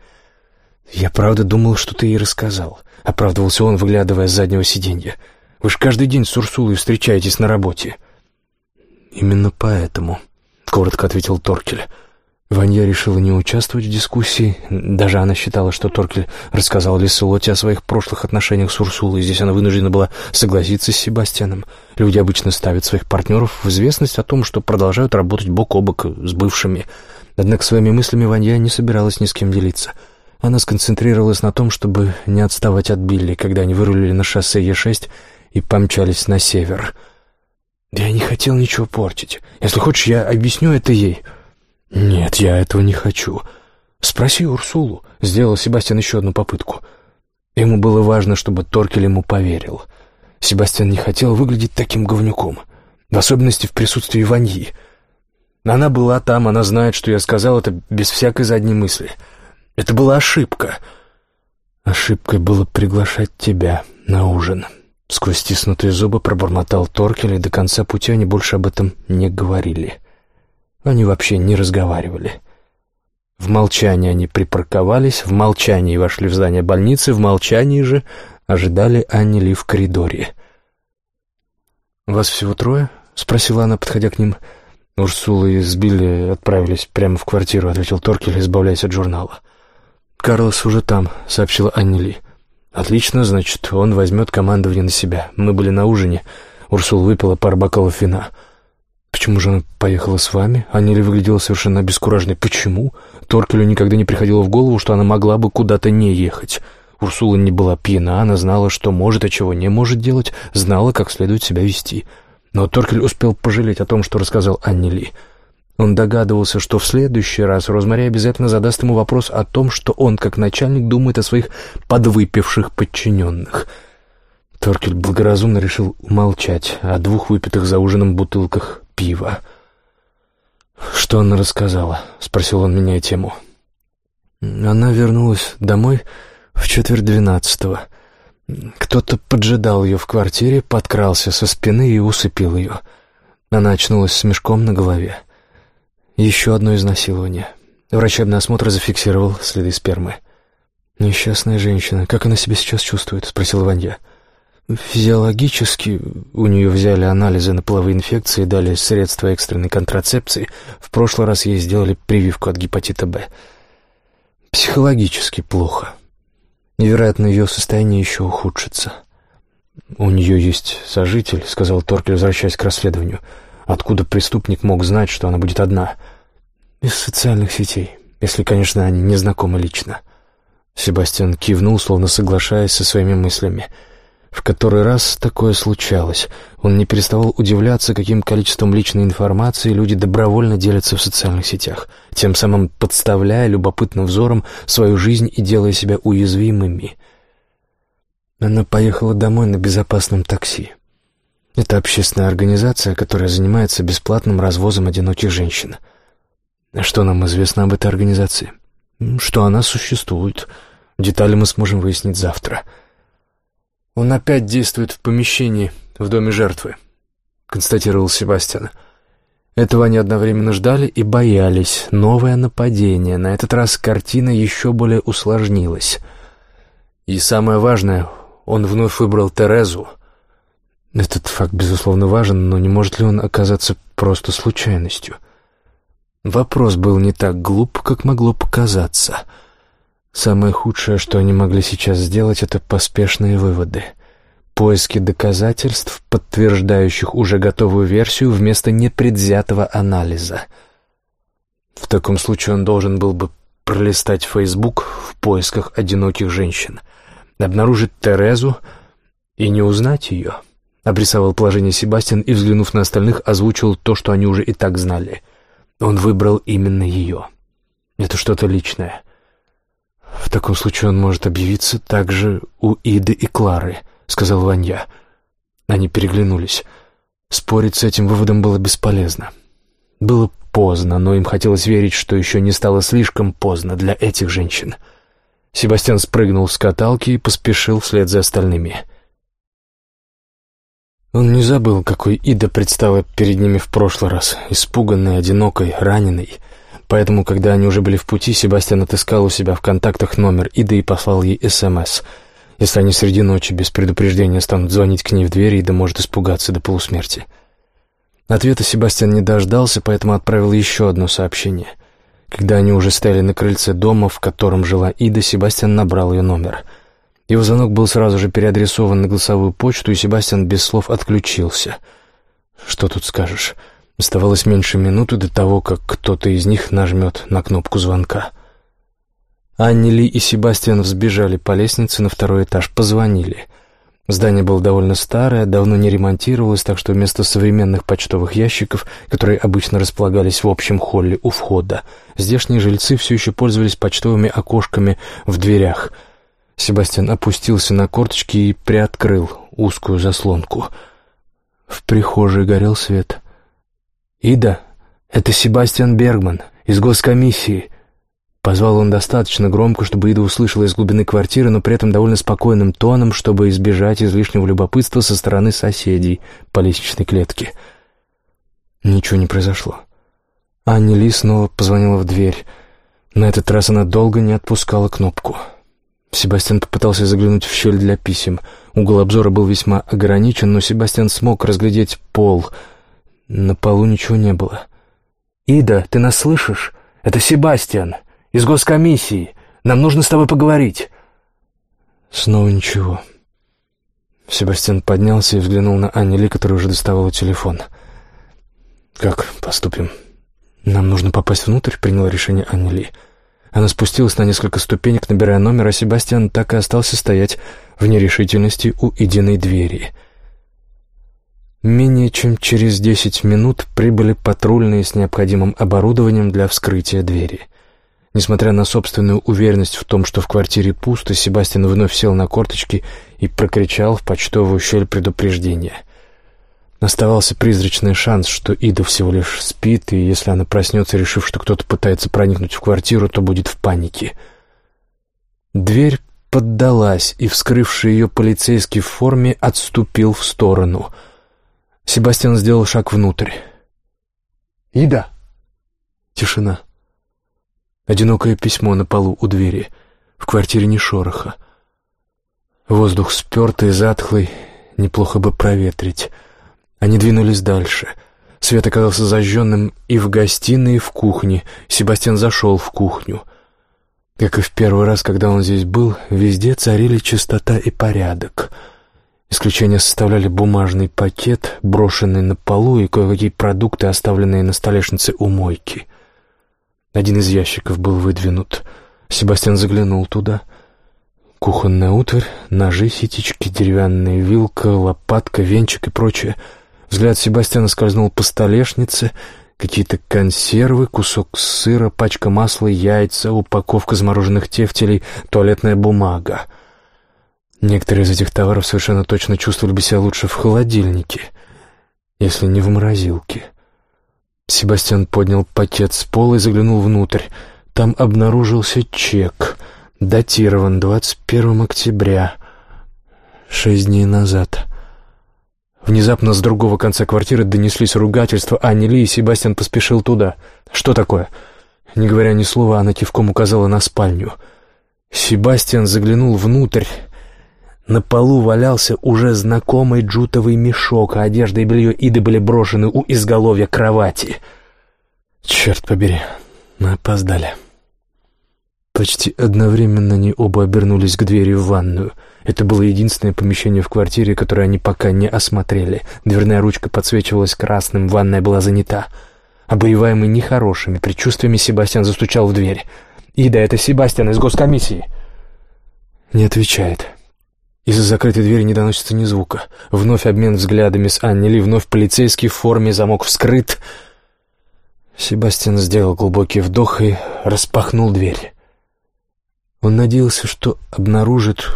«Я правда думал, что ты ей рассказал», — оправдывался он, выглядывая с заднего сиденья. Вы же каждый день с Урсулой встречаетесь на работе». «Именно поэтому», — коротко ответил Торкель. Ванья решила не участвовать в дискуссии. Даже она считала, что Торкель рассказал Лиселоте о своих прошлых отношениях с Урсулой. Здесь она вынуждена была согласиться с Себастьяном. Люди обычно ставят своих партнеров в известность о том, что продолжают работать бок о бок с бывшими. Однако своими мыслями Ванья не собиралась ни с кем делиться. Она сконцентрировалась на том, чтобы не отставать от Билли, когда они вырулили на шоссе Е6 и помчались на север. «Я не хотел ничего портить. Если хочешь, я объясню это ей». «Нет, я этого не хочу. Спроси Урсулу», — сделал Себастьян еще одну попытку. Ему было важно, чтобы Торкель ему поверил. Себастьян не хотел выглядеть таким говнюком, в особенности в присутствии Ваньи. Она была там, она знает, что я сказал это без всякой задней мысли. Это была ошибка. Ошибкой было приглашать тебя на ужин. Сквозь стиснутые зубы пробормотал Торкель, и до конца пути они больше об этом не говорили. Они вообще не разговаривали. В молчании они припарковались, в молчании вошли в здание больницы, в молчании же ожидали Анни Ли в коридоре. «Вас всего трое?» — спросила она, подходя к ним. «Урсула и Сбилли отправились прямо в квартиру», — ответил Торкель, избавляясь от журнала. «Карлос уже там», — сообщила Анни Ли. «Отлично, значит, он возьмет командование на себя. Мы были на ужине. Урсул выпила пару бокалов вина». «Почему же она поехала с вами?» Аннели выглядела совершенно обескураженной. «Почему?» Торкелю никогда не приходило в голову, что она могла бы куда-то не ехать. Урсула не была пьяна, она знала, что может, а чего не может делать, знала, как следует себя вести. Но Торкель успел пожалеть о том, что рассказал Аннели. Он догадывался, что в следующий раз Розмари обязательно задаст ему вопрос о том, что он, как начальник, думает о своих подвыпивших подчиненных. Торкель благоразумно решил умолчать о двух выпитых за ужином бутылках пива. «Что она рассказала?» — спросил он, меняя тему. Она вернулась домой в четверть двенадцатого. Кто-то поджидал ее в квартире, подкрался со спины и усыпил ее. Она очнулась с мешком на голове. Еще одно изнасилование. Врачебный осмотр зафиксировал следы спермы. «Несчастная женщина. Как она себя сейчас чувствует?» — спросил Ванья. «Физиологически у нее взяли анализы на половые инфекции, дали средства экстренной контрацепции. В прошлый раз ей сделали прививку от гепатита «Б». Психологически плохо. Невероятно, ее состояние еще ухудшится. «У нее есть сожитель», — сказал Торкель, возвращаясь к расследованию. «Откуда преступник мог знать, что она будет одна?» «Из социальных сетей, если, конечно, они не знакомы лично». Себастьян кивнул, словно соглашаясь со своими мыслями — в который раз такое случалось. Он не переставал удивляться, каким количеством личной информации люди добровольно делятся в социальных сетях, тем самым подставляя любопытным взором свою жизнь и делая себя уязвимыми. Она поехала домой на безопасном такси. Это общественная организация, которая занимается бесплатным развозом одиноких женщин. Что нам известно об этой организации? Что она существует. Детали мы сможем выяснить завтра. — «Он опять действует в помещении, в доме жертвы», — констатировал Себастьян. Этого они одновременно ждали и боялись. Новое нападение. На этот раз картина еще более усложнилась. И самое важное, он вновь выбрал Терезу. Этот факт, безусловно, важен, но не может ли он оказаться просто случайностью? Вопрос был не так глуп, как могло показаться — Самое худшее, что они могли сейчас сделать, это поспешные выводы. Поиски доказательств, подтверждающих уже готовую версию, вместо непредвзятого анализа. В таком случае он должен был бы пролистать Facebook в поисках одиноких женщин, обнаружить Терезу и не узнать ее. Обрисовал положение Себастьян и, взглянув на остальных, озвучил то, что они уже и так знали. Он выбрал именно ее. Это что-то личное. «В таком случае он может объявиться также у Иды и Клары», — сказал Ванья. Они переглянулись. Спорить с этим выводом было бесполезно. Было поздно, но им хотелось верить, что еще не стало слишком поздно для этих женщин. Себастьян спрыгнул с каталки и поспешил вслед за остальными. Он не забыл, какой Ида предстала перед ними в прошлый раз, испуганной, одинокой, раненой — Поэтому, когда они уже были в пути, Себастьян отыскал у себя в контактах номер Иды и послал ей СМС. Если они среди ночи без предупреждения станут звонить к ней в дверь, Ида может испугаться до полусмерти. Ответа Себастьян не дождался, поэтому отправил еще одно сообщение. Когда они уже стояли на крыльце дома, в котором жила Ида, Себастьян набрал ее номер. Его звонок был сразу же переадресован на голосовую почту, и Себастьян без слов отключился. «Что тут скажешь?» Оставалось меньше минуты до того, как кто-то из них нажмет на кнопку звонка. Анни Ли и Себастьян взбежали по лестнице на второй этаж, позвонили. Здание было довольно старое, давно не ремонтировалось, так что вместо современных почтовых ящиков, которые обычно располагались в общем холле у входа, здешние жильцы все еще пользовались почтовыми окошками в дверях. Себастьян опустился на корточки и приоткрыл узкую заслонку. В прихожей горел свет — «Ида, это Себастьян Бергман из госкомиссии». Позвал он достаточно громко, чтобы Ида услышала из глубины квартиры, но при этом довольно спокойным тоном, чтобы избежать излишнего любопытства со стороны соседей по лестничной клетке. Ничего не произошло. Анни Ли снова позвонила в дверь. На этот раз она долго не отпускала кнопку. Себастьян попытался заглянуть в щель для писем. Угол обзора был весьма ограничен, но Себастьян смог разглядеть пол — на полу ничего не было. «Ида, ты нас слышишь? Это Себастьян из госкомиссии. Нам нужно с тобой поговорить». Снова ничего. Себастьян поднялся и взглянул на Анни Ли, которая уже доставала телефон. «Как поступим?» «Нам нужно попасть внутрь», — приняла решение Анни Ли. Она спустилась на несколько ступенек, набирая номер, а Себастьян так и остался стоять в нерешительности у единой двери. Менее чем через десять минут прибыли патрульные с необходимым оборудованием для вскрытия двери. Несмотря на собственную уверенность в том, что в квартире пусто, Себастьян вновь сел на корточки и прокричал в почтовую щель предупреждения. Оставался призрачный шанс, что Ида всего лишь спит, и если она проснется, решив, что кто-то пытается проникнуть в квартиру, то будет в панике. Дверь поддалась, и вскрывший ее полицейский в форме отступил в сторону. Себастьян сделал шаг внутрь. «Ида!» Тишина. Одинокое письмо на полу у двери. В квартире ни шороха. Воздух спертый, затхлый, неплохо бы проветрить. Они двинулись дальше. Свет оказался зажженным и в гостиной, и в кухне. Себастьян зашел в кухню. Как и в первый раз, когда он здесь был, везде царили чистота и порядок. Исключение составляли бумажный пакет, брошенный на полу, и кое-какие продукты, оставленные на столешнице у мойки. Один из ящиков был выдвинут. Себастьян заглянул туда. Кухонная утварь, ножи, ситечки, деревянная вилка, лопатка, венчик и прочее — Взгляд Себастьяна скользнул по столешнице. Какие-то консервы, кусок сыра, пачка масла, яйца, упаковка замороженных тефтелей, туалетная бумага. Некоторые из этих товаров совершенно точно чувствовали бы себя лучше в холодильнике, если не в морозилке. Себастьян поднял пакет с пола и заглянул внутрь. Там обнаружился чек, датирован 21 октября, шесть дней назад. Внезапно с другого конца квартиры донеслись ругательства Анни Ли, и Себастьян поспешил туда. «Что такое?» Не говоря ни слова, она кивком указала на спальню. Себастьян заглянул внутрь. На полу валялся уже знакомый джутовый мешок, а одежда и белье Иды были брошены у изголовья кровати. «Черт побери, мы опоздали». Почти одновременно они оба обернулись к двери в ванную — это было единственное помещение в квартире, которое они пока не осмотрели. Дверная ручка подсвечивалась красным, ванная была занята. Обоеваемый нехорошими предчувствиями, Себастьян застучал в дверь. «Ида, это Себастьян из госкомиссии!» Не отвечает. Из-за закрытой двери не доносится ни звука. Вновь обмен взглядами с Анни Ли, вновь полицейский в форме, замок вскрыт. Себастьян сделал глубокий вдох и распахнул дверь. Он надеялся, что обнаружит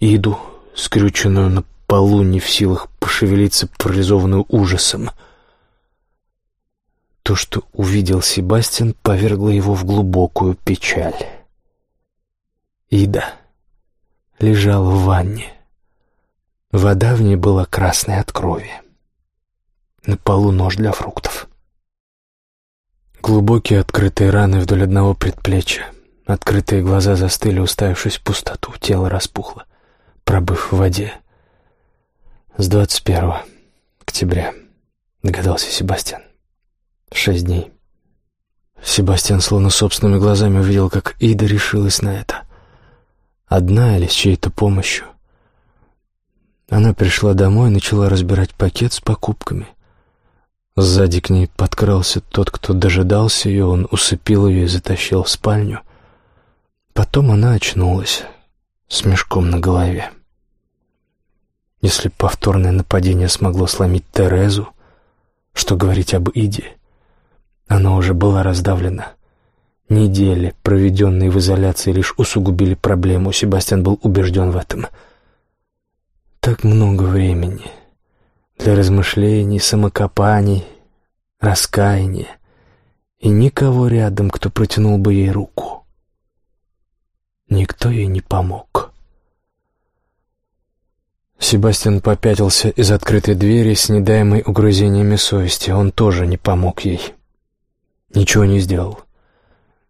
Иду, скрюченную на полу, не в силах пошевелиться, парализованную ужасом. То, что увидел Себастьян, повергло его в глубокую печаль. Ида лежала в ванне. Вода в ней была красной от крови. На полу нож для фруктов. Глубокие открытые раны вдоль одного предплечья. Открытые глаза застыли, уставившись в пустоту. Тело распухло пробыв в воде. С 21 октября, догадался Себастьян. Шесть дней. Себастьян словно собственными глазами увидел, как Ида решилась на это. Одна или с чьей-то помощью. Она пришла домой и начала разбирать пакет с покупками. Сзади к ней подкрался тот, кто дожидался ее, он усыпил ее и затащил в спальню. Потом она очнулась с мешком на голове. Если повторное нападение смогло сломить Терезу, что говорить об Иде? Она уже была раздавлена. Недели, проведенные в изоляции, лишь усугубили проблему. Себастьян был убежден в этом. Так много времени для размышлений, самокопаний, раскаяния, и никого рядом, кто протянул бы ей руку. Никто ей не помог. Себастьян попятился из открытой двери с недаемой угрызениями совести. Он тоже не помог ей. Ничего не сделал.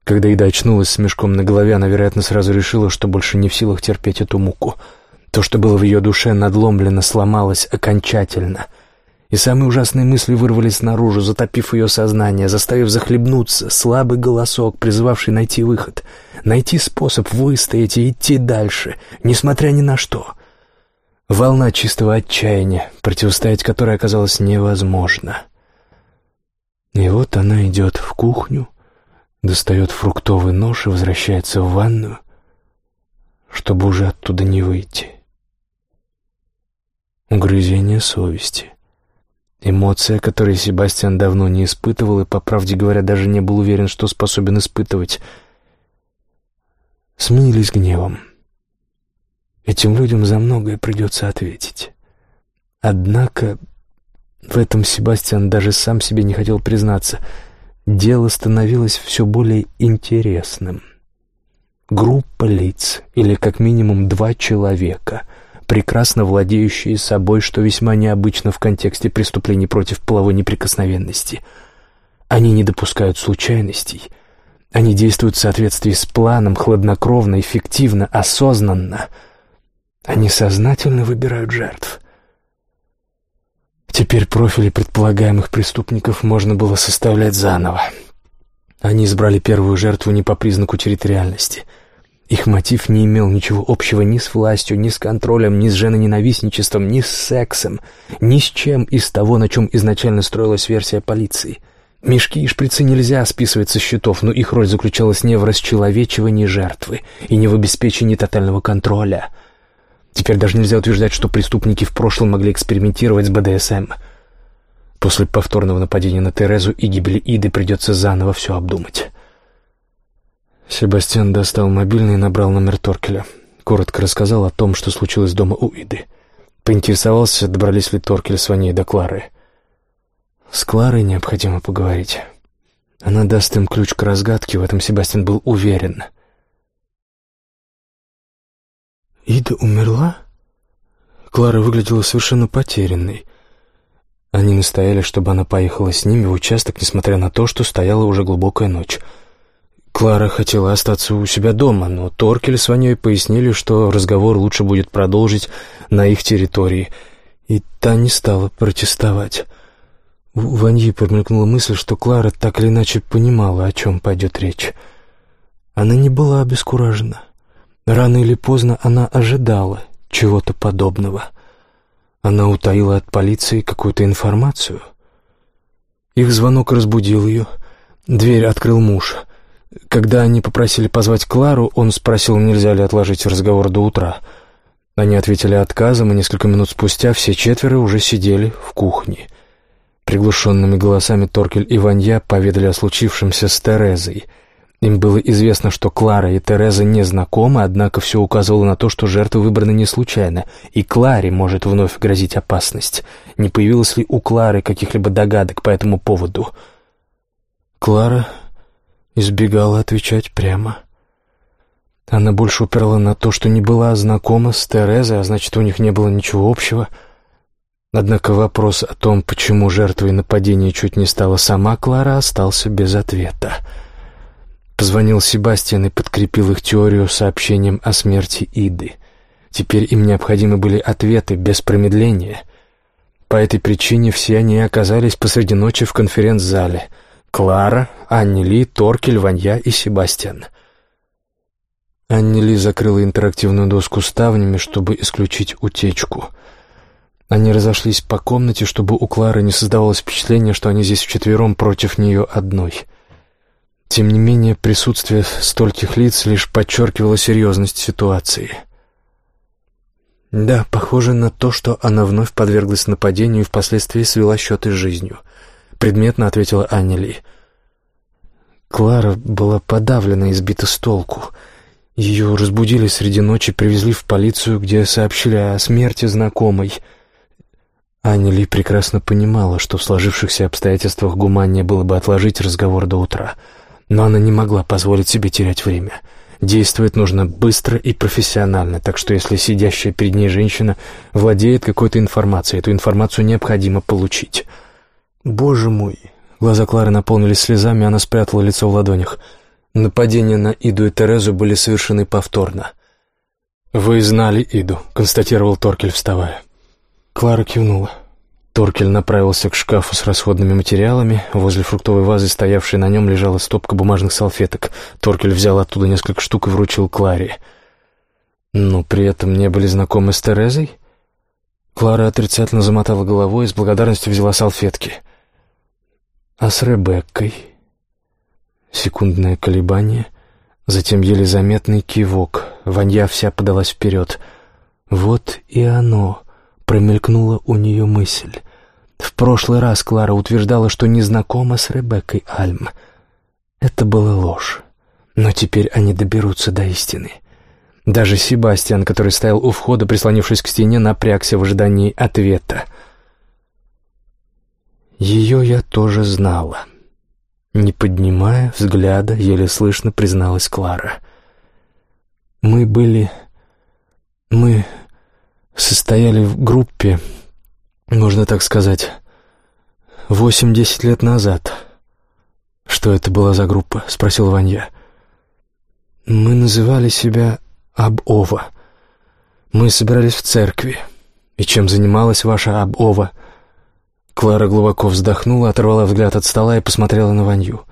Когда Ида очнулась с мешком на голове, она, вероятно, сразу решила, что больше не в силах терпеть эту муку. То, что было в ее душе, надломлено, сломалось окончательно. И самые ужасные мысли вырвались наружу, затопив ее сознание, заставив захлебнуться, слабый голосок, призывавший найти выход, найти способ выстоять и идти дальше, несмотря ни на что. Волна чистого отчаяния, противостоять которой оказалось невозможно. И вот она идет в кухню, достает фруктовый нож и возвращается в ванную, чтобы уже оттуда не выйти. Угрызение совести. Эмоция, которую Себастьян давно не испытывал и, по правде говоря, даже не был уверен, что способен испытывать, сменились гневом. Этим людям за многое придется ответить. Однако в этом Себастьян даже сам себе не хотел признаться. Дело становилось все более интересным. Группа лиц, или как минимум два человека — прекрасно владеющие собой, что весьма необычно в контексте преступлений против половой неприкосновенности. Они не допускают случайностей. Они действуют в соответствии с планом, хладнокровно, эффективно, осознанно. Они сознательно выбирают жертв. Теперь профили предполагаемых преступников можно было составлять заново. Они избрали первую жертву не по признаку территориальности — их мотив не имел ничего общего ни с властью, ни с контролем, ни с женоненавистничеством, ни с сексом, ни с чем из того, на чем изначально строилась версия полиции. Мешки и шприцы нельзя списывать со счетов, но их роль заключалась не в расчеловечивании жертвы и не в обеспечении тотального контроля. Теперь даже нельзя утверждать, что преступники в прошлом могли экспериментировать с БДСМ. После повторного нападения на Терезу и гибели Иды придется заново все обдумать. Себастьян достал мобильный и набрал номер Торкеля. Коротко рассказал о том, что случилось дома у Иды. Поинтересовался, добрались ли Торкель с Ваней до Клары. С Кларой необходимо поговорить. Она даст им ключ к разгадке, в этом Себастьян был уверен. Ида умерла? Клара выглядела совершенно потерянной. Они настояли, чтобы она поехала с ними в участок, несмотря на то, что стояла уже глубокая ночь. Клара хотела остаться у себя дома, но Торкель с Ваней пояснили, что разговор лучше будет продолжить на их территории, и та не стала протестовать. У Ваньи промелькнула мысль, что Клара так или иначе понимала, о чем пойдет речь. Она не была обескуражена. Рано или поздно она ожидала чего-то подобного. Она утаила от полиции какую-то информацию. Их звонок разбудил ее. Дверь открыл муж — когда они попросили позвать Клару, он спросил, нельзя ли отложить разговор до утра. Они ответили отказом, и несколько минут спустя все четверо уже сидели в кухне. Приглушенными голосами Торкель и Ванья поведали о случившемся с Терезой. Им было известно, что Клара и Тереза не знакомы, однако все указывало на то, что жертва выбрана не случайно, и Кларе может вновь грозить опасность. Не появилось ли у Клары каких-либо догадок по этому поводу? Клара избегала отвечать прямо. Она больше упирала на то, что не была знакома с Терезой, а значит, у них не было ничего общего. Однако вопрос о том, почему жертвой нападения чуть не стала сама Клара, остался без ответа. Позвонил Себастьян и подкрепил их теорию сообщением о смерти Иды. Теперь им необходимы были ответы без промедления. По этой причине все они оказались посреди ночи в конференц-зале — Клара, Анни Ли, Торкель, Ванья и Себастьян. Анни Ли закрыла интерактивную доску ставнями, чтобы исключить утечку. Они разошлись по комнате, чтобы у Клары не создавалось впечатление, что они здесь вчетвером против нее одной. Тем не менее, присутствие стольких лиц лишь подчеркивало серьезность ситуации. Да, похоже на то, что она вновь подверглась нападению и впоследствии свела счеты с жизнью —— предметно ответила Аннели. Клара была подавлена и сбита с толку. Ее разбудили среди ночи, привезли в полицию, где сообщили о смерти знакомой. Аннели прекрасно понимала, что в сложившихся обстоятельствах гуманнее было бы отложить разговор до утра. Но она не могла позволить себе терять время. Действовать нужно быстро и профессионально, так что если сидящая перед ней женщина владеет какой-то информацией, эту информацию необходимо получить. «Боже мой!» Глаза Клары наполнились слезами, она спрятала лицо в ладонях. Нападения на Иду и Терезу были совершены повторно. «Вы знали Иду», — констатировал Торкель, вставая. Клара кивнула. Торкель направился к шкафу с расходными материалами. Возле фруктовой вазы, стоявшей на нем, лежала стопка бумажных салфеток. Торкель взял оттуда несколько штук и вручил Кларе. Но при этом не были знакомы с Терезой? Клара отрицательно замотала головой и с благодарностью взяла салфетки. А с Ребеккой? Секундное колебание, затем еле заметный кивок. Ванья вся подалась вперед. Вот и оно, промелькнула у нее мысль. В прошлый раз Клара утверждала, что не знакома с Ребеккой Альм. Это была ложь. Но теперь они доберутся до истины. Даже Себастьян, который стоял у входа, прислонившись к стене, напрягся в ожидании ответа. Ее я тоже знала. Не поднимая взгляда, еле слышно призналась Клара. Мы были... Мы состояли в группе можно так сказать, восемь-десять лет назад. «Что это была за группа?» — спросил Ванья. «Мы называли себя Аб-Ова. Мы собирались в церкви. И чем занималась ваша Аб-Ова?» Клара глубоко вздохнула, оторвала взгляд от стола и посмотрела на Ванью.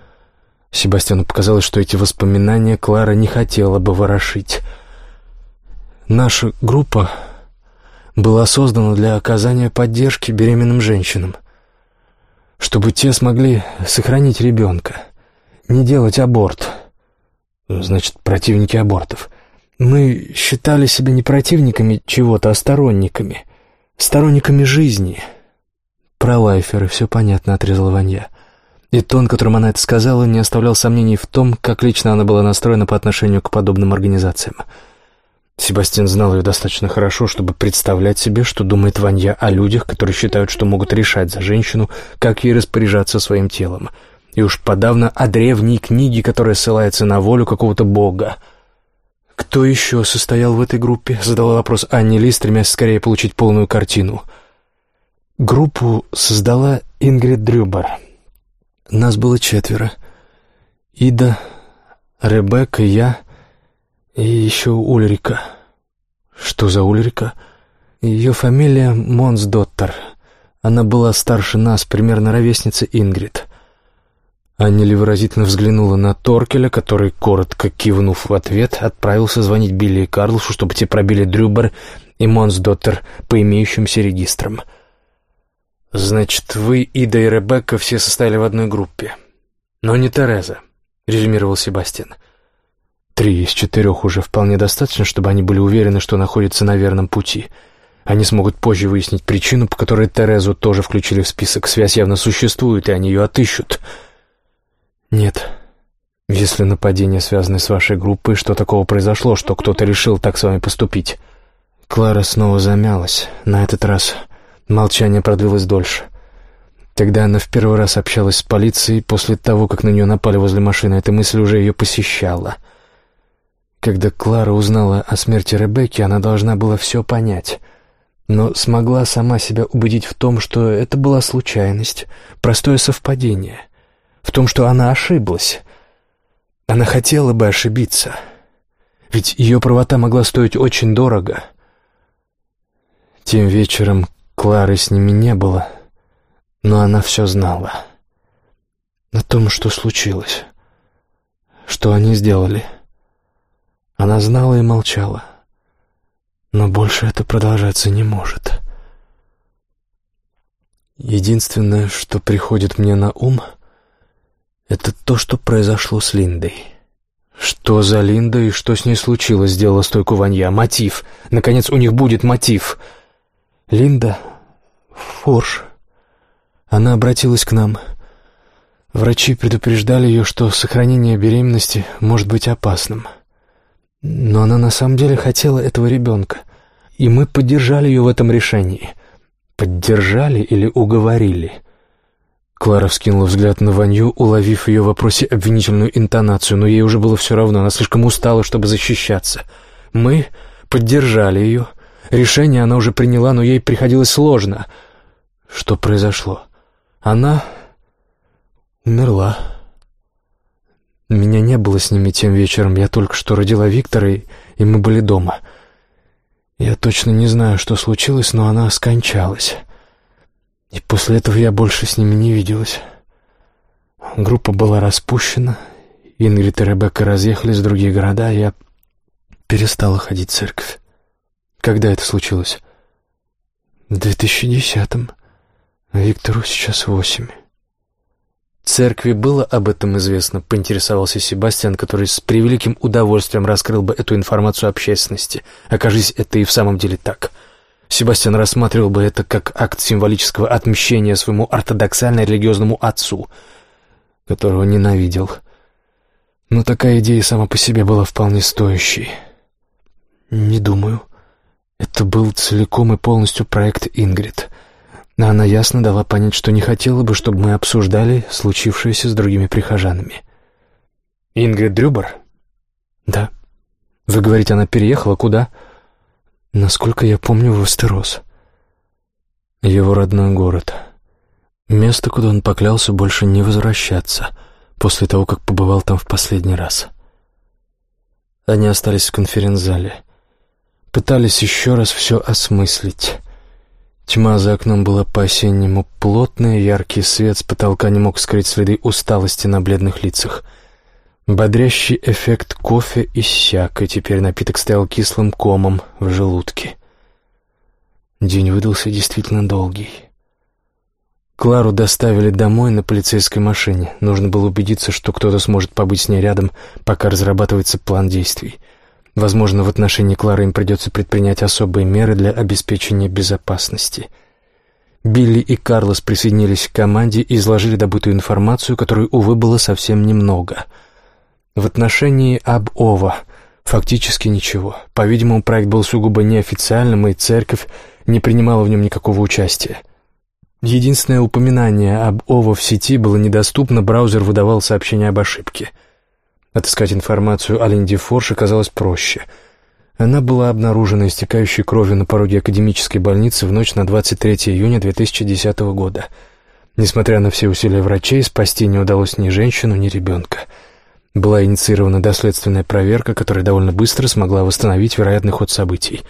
Себастьяну показалось, что эти воспоминания Клара не хотела бы ворошить. «Наша группа была создана для оказания поддержки беременным женщинам, чтобы те смогли сохранить ребенка, не делать аборт. Значит, противники абортов. Мы считали себя не противниками чего-то, а сторонниками. Сторонниками жизни. Про лайферы все понятно, отрезала Ванья. И тон, которым она это сказала, не оставлял сомнений в том, как лично она была настроена по отношению к подобным организациям. Себастьян знал ее достаточно хорошо, чтобы представлять себе, что думает Ванья о людях, которые считают, что могут решать за женщину, как ей распоряжаться своим телом. И уж подавно о древней книге, которая ссылается на волю какого-то бога. «Кто еще состоял в этой группе?» — задала вопрос Анни Ли, стремясь скорее получить полную картину. Группу создала Ингрид Дрюбар. Нас было четверо. Ида, Ребекка, я и еще Ульрика. Что за Ульрика? Ее фамилия Монсдоттер. Она была старше нас, примерно ровесница Ингрид. Аннели выразительно взглянула на Торкеля, который, коротко кивнув в ответ, отправился звонить Билли и Карлушу, чтобы те пробили Дрюбер и Монсдоттер по имеющимся регистрам. «Значит, вы, Ида и Ребекка все состояли в одной группе. Но не Тереза», — резюмировал Себастьян. Три из четырех уже вполне достаточно, чтобы они были уверены, что находятся на верном пути. Они смогут позже выяснить причину, по которой Терезу тоже включили в список. Связь явно существует, и они ее отыщут. Нет. Если нападение связано с вашей группой, что такого произошло, что кто-то решил так с вами поступить? Клара снова замялась. На этот раз молчание продлилось дольше. Тогда она в первый раз общалась с полицией, после того, как на нее напали возле машины, эта мысль уже ее посещала — когда Клара узнала о смерти Ребекки, она должна была все понять, но смогла сама себя убедить в том, что это была случайность, простое совпадение, в том, что она ошиблась. Она хотела бы ошибиться, ведь ее правота могла стоить очень дорого. Тем вечером Клары с ними не было, но она все знала. О том, что случилось, что они сделали — она знала и молчала. Но больше это продолжаться не может. Единственное, что приходит мне на ум, это то, что произошло с Линдой. Что за Линда и что с ней случилось, сделала стойку Ванья. Мотив. Наконец, у них будет мотив. Линда — Форш. Она обратилась к нам. Врачи предупреждали ее, что сохранение беременности может быть опасным. — но она на самом деле хотела этого ребенка, и мы поддержали ее в этом решении. Поддержали или уговорили? Клара вскинула взгляд на Ваню, уловив в ее вопросе обвинительную интонацию, но ей уже было все равно, она слишком устала, чтобы защищаться. Мы поддержали ее. Решение она уже приняла, но ей приходилось сложно. Что произошло? Она умерла. Меня не было с ними тем вечером, я только что родила Виктора, и, и мы были дома. Я точно не знаю, что случилось, но она скончалась. И после этого я больше с ними не виделась. Группа была распущена, Ингрид и Ребекка разъехались в другие города, и я перестала ходить в церковь. Когда это случилось? В 2010-м. Виктору сейчас восемь. Церкви было об этом известно, поинтересовался Себастьян, который с превеликим удовольствием раскрыл бы эту информацию общественности. Окажись, это и в самом деле так. Себастьян рассматривал бы это как акт символического отмщения своему ортодоксально-религиозному отцу, которого ненавидел. Но такая идея сама по себе была вполне стоящей. «Не думаю. Это был целиком и полностью проект Ингрид». Она ясно дала понять, что не хотела бы, чтобы мы обсуждали случившееся с другими прихожанами. «Ингрид Дрюбер?» «Да». «Вы говорите, она переехала куда?» «Насколько я помню, в Эстерос». Его родной город. Место, куда он поклялся больше не возвращаться, после того, как побывал там в последний раз. Они остались в конференц-зале. Пытались еще раз все осмыслить. Тьма за окном была по-осеннему плотная, яркий свет с потолка не мог скрыть следы усталости на бледных лицах. Бодрящий эффект кофе иссяк, и теперь напиток стоял кислым комом в желудке. День выдался действительно долгий. Клару доставили домой на полицейской машине. Нужно было убедиться, что кто-то сможет побыть с ней рядом, пока разрабатывается план действий — Возможно, в отношении Клары им придется предпринять особые меры для обеспечения безопасности. Билли и Карлос присоединились к команде и изложили добытую информацию, которой, увы, было совсем немного. В отношении Аб-Ова фактически ничего. По-видимому, проект был сугубо неофициальным, и церковь не принимала в нем никакого участия. Единственное упоминание об ОВО в сети было недоступно, браузер выдавал сообщение об ошибке — Отыскать информацию о Линде Форш оказалось проще. Она была обнаружена истекающей кровью на пороге академической больницы в ночь на 23 июня 2010 года. Несмотря на все усилия врачей, спасти не удалось ни женщину, ни ребенка. Была инициирована доследственная проверка, которая довольно быстро смогла восстановить вероятный ход событий.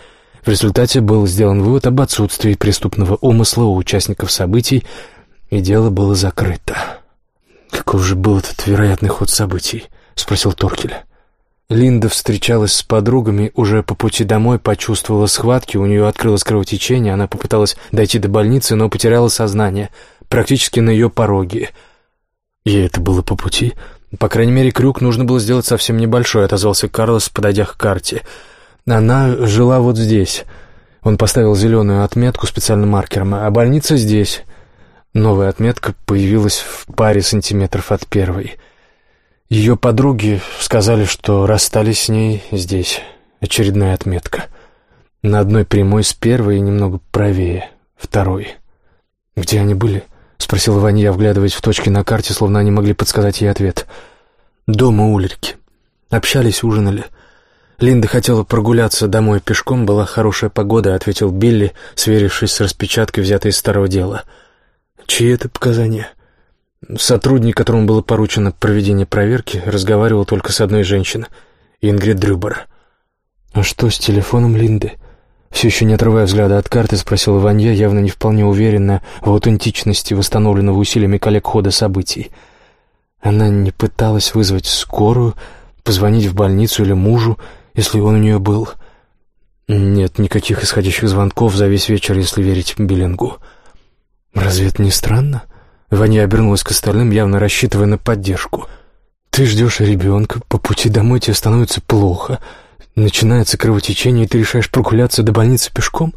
В результате был сделан вывод об отсутствии преступного умысла у участников событий, и дело было закрыто. Каков же был этот вероятный ход событий? — спросил Торкель. Линда встречалась с подругами, уже по пути домой почувствовала схватки, у нее открылось кровотечение, она попыталась дойти до больницы, но потеряла сознание, практически на ее пороге. Ей это было по пути. По крайней мере, крюк нужно было сделать совсем небольшой, отозвался Карлос, подойдя к карте. Она жила вот здесь. Он поставил зеленую отметку специальным маркером, а больница здесь. Новая отметка появилась в паре сантиметров от первой — ее подруги сказали, что расстались с ней здесь. Очередная отметка. На одной прямой с первой и немного правее второй. «Где они были?» — спросила Ванья, вглядываясь в точки на карте, словно они могли подсказать ей ответ. «Дома Ульрики. Общались, ужинали. Линда хотела прогуляться домой пешком, была хорошая погода», — ответил Билли, сверившись с распечаткой, взятой из старого дела. «Чьи это показания?» Сотрудник, которому было поручено проведение проверки, разговаривал только с одной женщиной, Ингрид Дрюбер. «А что с телефоном Линды?» Все еще не отрывая взгляда от карты, спросила Ванья, явно не вполне уверенная в аутентичности восстановленного усилиями коллег хода событий. Она не пыталась вызвать скорую, позвонить в больницу или мужу, если он у нее был. Нет никаких исходящих звонков за весь вечер, если верить Биллингу. «Разве это не странно?» Ваня обернулась к остальным, явно рассчитывая на поддержку. «Ты ждешь ребенка, по пути домой тебе становится плохо, начинается кровотечение, и ты решаешь прогуляться до больницы пешком,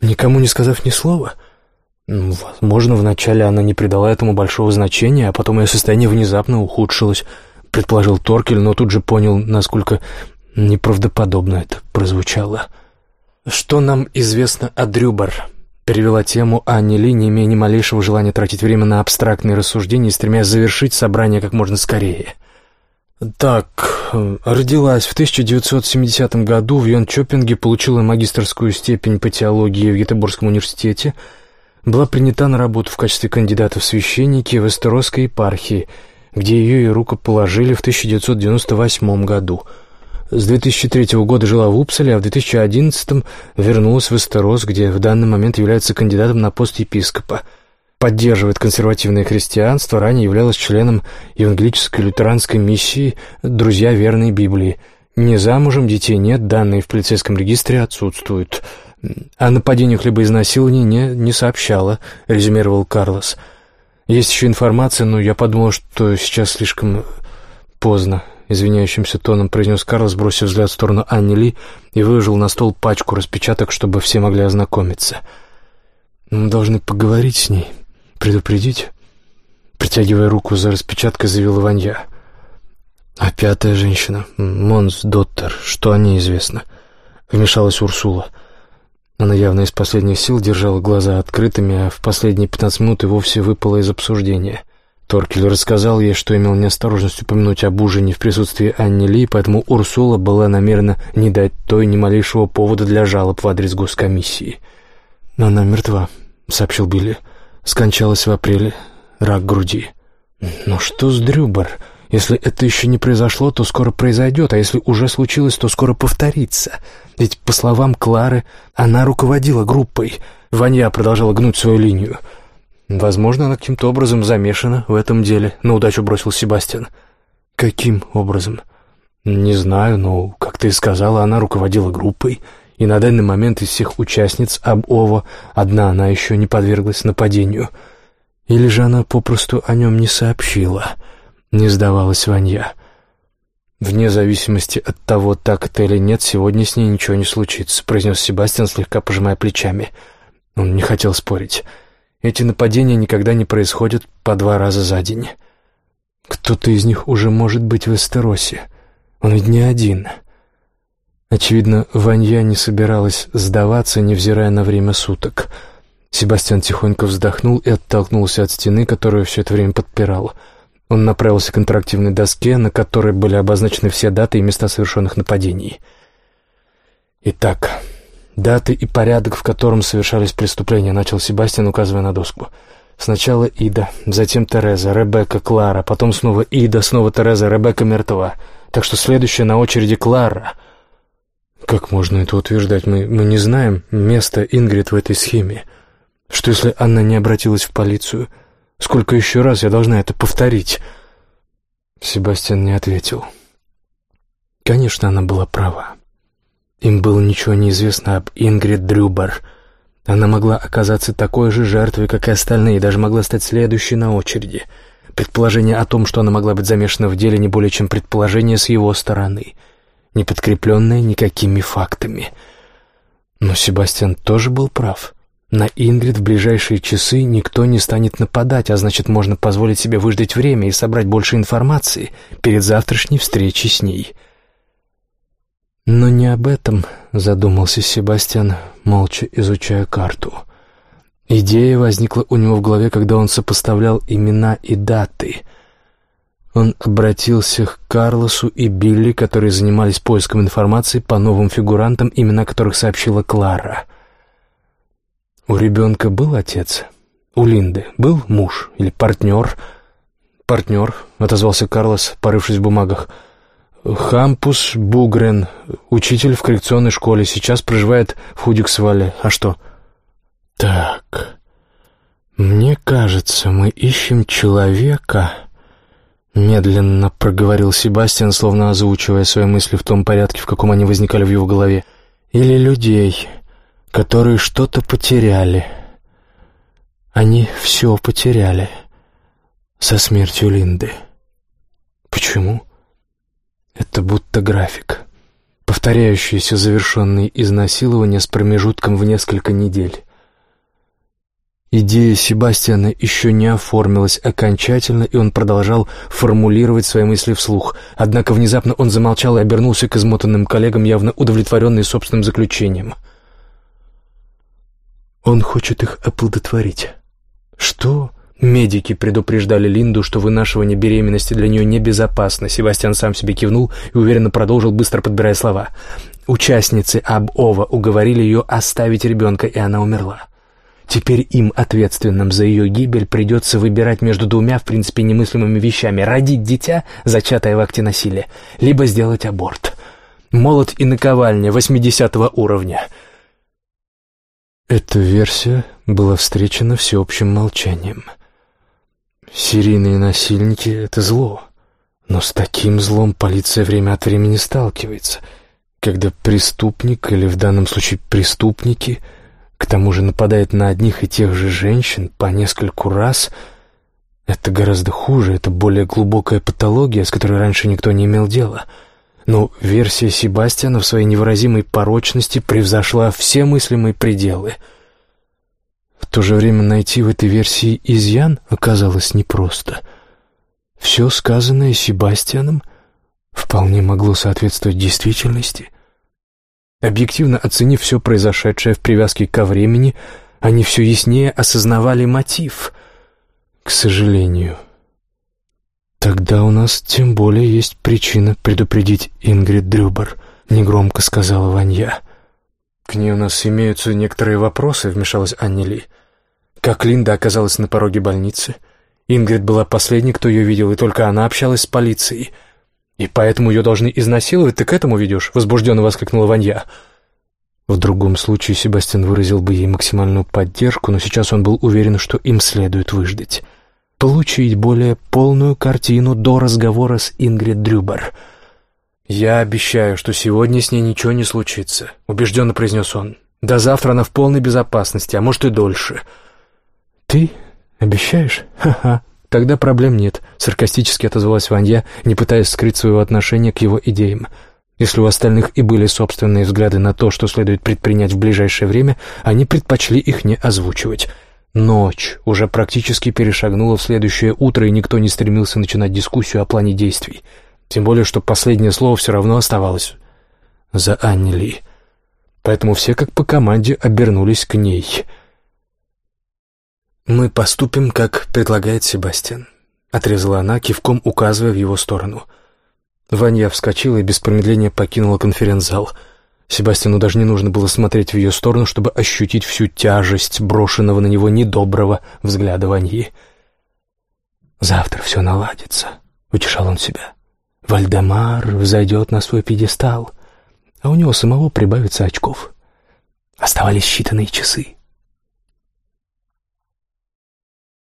никому не сказав ни слова?» «Возможно, вначале она не придала этому большого значения, а потом ее состояние внезапно ухудшилось», — предположил Торкель, но тут же понял, насколько неправдоподобно это прозвучало. «Что нам известно о Дрюбар?» Перевела тему Анни Ли, не имея ни малейшего желания тратить время на абстрактные рассуждения, стремясь завершить собрание как можно скорее. Так, родилась в 1970 году в Йончопинге, получила магистрскую степень по теологии в Гетеборгском университете, была принята на работу в качестве кандидата в священники в Эстеросской епархии, где ее и рукоположили в 1998 году – с 2003 года жила в Упсале, а в 2011 вернулась в Эстерос, где в данный момент является кандидатом на пост епископа. поддерживает консервативное христианство, ранее являлась членом евангелической лютеранской миссии «Друзья верной Библии». Не замужем, детей нет, данные в полицейском регистре отсутствуют. О нападениях либо изнасиловании не, не сообщала, резюмировал Карлос. Есть еще информация, но я подумал, что сейчас слишком поздно. Извиняющимся тоном произнес Карлос, бросив взгляд в сторону Анни Ли и выложил на стол пачку распечаток, чтобы все могли ознакомиться. «Мы должны поговорить с ней, предупредить». Притягивая руку за распечаткой, заявил Ванья. «А пятая женщина, Монс Доттер, что о ней известно?» Вмешалась Урсула. Она явно из последних сил держала глаза открытыми, а в последние пятнадцать минут и вовсе выпала из обсуждения. Торкель рассказал ей, что имел неосторожность упомянуть об ужине в присутствии Анни Ли, поэтому Урсула была намерена не дать той ни малейшего повода для жалоб в адрес госкомиссии. «Она мертва», — сообщил Билли. «Скончалась в апреле. Рак груди». «Но что с Дрюбар?» Если это еще не произошло, то скоро произойдет, а если уже случилось, то скоро повторится. Ведь, по словам Клары, она руководила группой. Ваня продолжала гнуть свою линию. Возможно, она каким-то образом замешана в этом деле. На удачу бросил Себастьян. Каким образом? Не знаю, но, как ты сказала, она руководила группой. И на данный момент из всех участниц об Ово одна она еще не подверглась нападению. Или же она попросту о нем не сообщила. Не сдавалась Ванья. «Вне зависимости от того, так это или нет, сегодня с ней ничего не случится», — произнес Себастьян, слегка пожимая плечами. Он не хотел спорить. «Эти нападения никогда не происходят по два раза за день. Кто-то из них уже может быть в Эстеросе. Он ведь не один». Очевидно, Ванья не собиралась сдаваться, невзирая на время суток. Себастьян тихонько вздохнул и оттолкнулся от стены, которую все это время подпирал — он направился к интерактивной доске, на которой были обозначены все даты и места совершенных нападений. Итак, даты и порядок, в котором совершались преступления, начал Себастьян, указывая на доску. Сначала Ида, затем Тереза, Ребекка, Клара, потом снова Ида, снова Тереза, Ребекка мертва. Так что следующая на очереди Клара. Как можно это утверждать? Мы, мы не знаем места Ингрид в этой схеме. Что если Анна не обратилась в полицию? — Сколько еще раз я должна это повторить?» Себастьян не ответил. Конечно, она была права. Им было ничего не известно об Ингрид Дрюбар. Она могла оказаться такой же жертвой, как и остальные, даже могла стать следующей на очереди. Предположение о том, что она могла быть замешана в деле, не более чем предположение с его стороны, не подкрепленное никакими фактами. Но Себастьян тоже был прав. На Ингрид в ближайшие часы никто не станет нападать, а значит, можно позволить себе выждать время и собрать больше информации перед завтрашней встречей с ней. Но не об этом задумался Себастьян, молча изучая карту. Идея возникла у него в голове, когда он сопоставлял имена и даты. Он обратился к Карлосу и Билли, которые занимались поиском информации по новым фигурантам, имена которых сообщила Клара — у ребенка был отец? У Линды был муж или партнер? Партнер, отозвался Карлос, порывшись в бумагах. Хампус Бугрен, учитель в коррекционной школе, сейчас проживает в Худиксвале. А что? Так, мне кажется, мы ищем человека... Медленно проговорил Себастьян, словно озвучивая свои мысли в том порядке, в каком они возникали в его голове. «Или людей, которые что-то потеряли. Они все потеряли со смертью Линды. Почему? Это будто график, повторяющийся завершенные изнасилования с промежутком в несколько недель. Идея Себастьяна еще не оформилась окончательно, и он продолжал формулировать свои мысли вслух. Однако внезапно он замолчал и обернулся к измотанным коллегам, явно удовлетворенный собственным заключением — он хочет их оплодотворить. Что? Медики предупреждали Линду, что вынашивание беременности для нее небезопасно. Себастьян сам себе кивнул и уверенно продолжил, быстро подбирая слова. Участницы Аб-Ова уговорили ее оставить ребенка, и она умерла. Теперь им, ответственным за ее гибель, придется выбирать между двумя, в принципе, немыслимыми вещами. Родить дитя, зачатое в акте насилия, либо сделать аборт. Молот и наковальня 80 уровня — Эта версия была встречена всеобщим молчанием. Серийные насильники — это зло. Но с таким злом полиция время от времени сталкивается, когда преступник, или в данном случае преступники, к тому же нападает на одних и тех же женщин по нескольку раз — это гораздо хуже, это более глубокая патология, с которой раньше никто не имел дела. Но версия Себастьяна в своей невыразимой порочности превзошла все мыслимые пределы. То же время найти в этой версии изъян оказалось непросто. Все сказанное Себастьяном вполне могло соответствовать действительности. Объективно оценив все произошедшее в привязке ко времени, они все яснее осознавали мотив — к сожалению. Тогда у нас тем более есть причина предупредить Ингрид Дрюбер, негромко сказала Ванья. К ней у нас имеются некоторые вопросы, вмешалась Анни Ли. Как Линда оказалась на пороге больницы? Ингрид была последней, кто ее видел, и только она общалась с полицией. И поэтому ее должны изнасиловать, ты к этому ведешь? Возбужденно воскликнула Ванья. В другом случае Себастьян выразил бы ей максимальную поддержку, но сейчас он был уверен, что им следует выждать. Получить более полную картину до разговора с Ингрид Дрюбер. «Я обещаю, что сегодня с ней ничего не случится», — убежденно произнес он. «До завтра она в полной безопасности, а может и дольше». «Ты обещаешь? Ха-ха, тогда проблем нет», — саркастически отозвалась Ванья, не пытаясь скрыть своего отношения к его идеям. Если у остальных и были собственные взгляды на то, что следует предпринять в ближайшее время, они предпочли их не озвучивать. Ночь уже практически перешагнула в следующее утро, и никто не стремился начинать дискуссию о плане действий. Тем более, что последнее слово все равно оставалось за Анни Ли. Поэтому все как по команде обернулись к ней. «Мы поступим, как предлагает Себастьян», — отрезала она, кивком указывая в его сторону — Ваня вскочила и без промедления покинула конференц-зал. Себастьяну даже не нужно было смотреть в ее сторону, чтобы ощутить всю тяжесть брошенного на него недоброго взгляда Ваньи. «Завтра все наладится», — утешал он себя. «Вальдемар взойдет на свой пьедестал, а у него самого прибавится очков». Оставались считанные часы.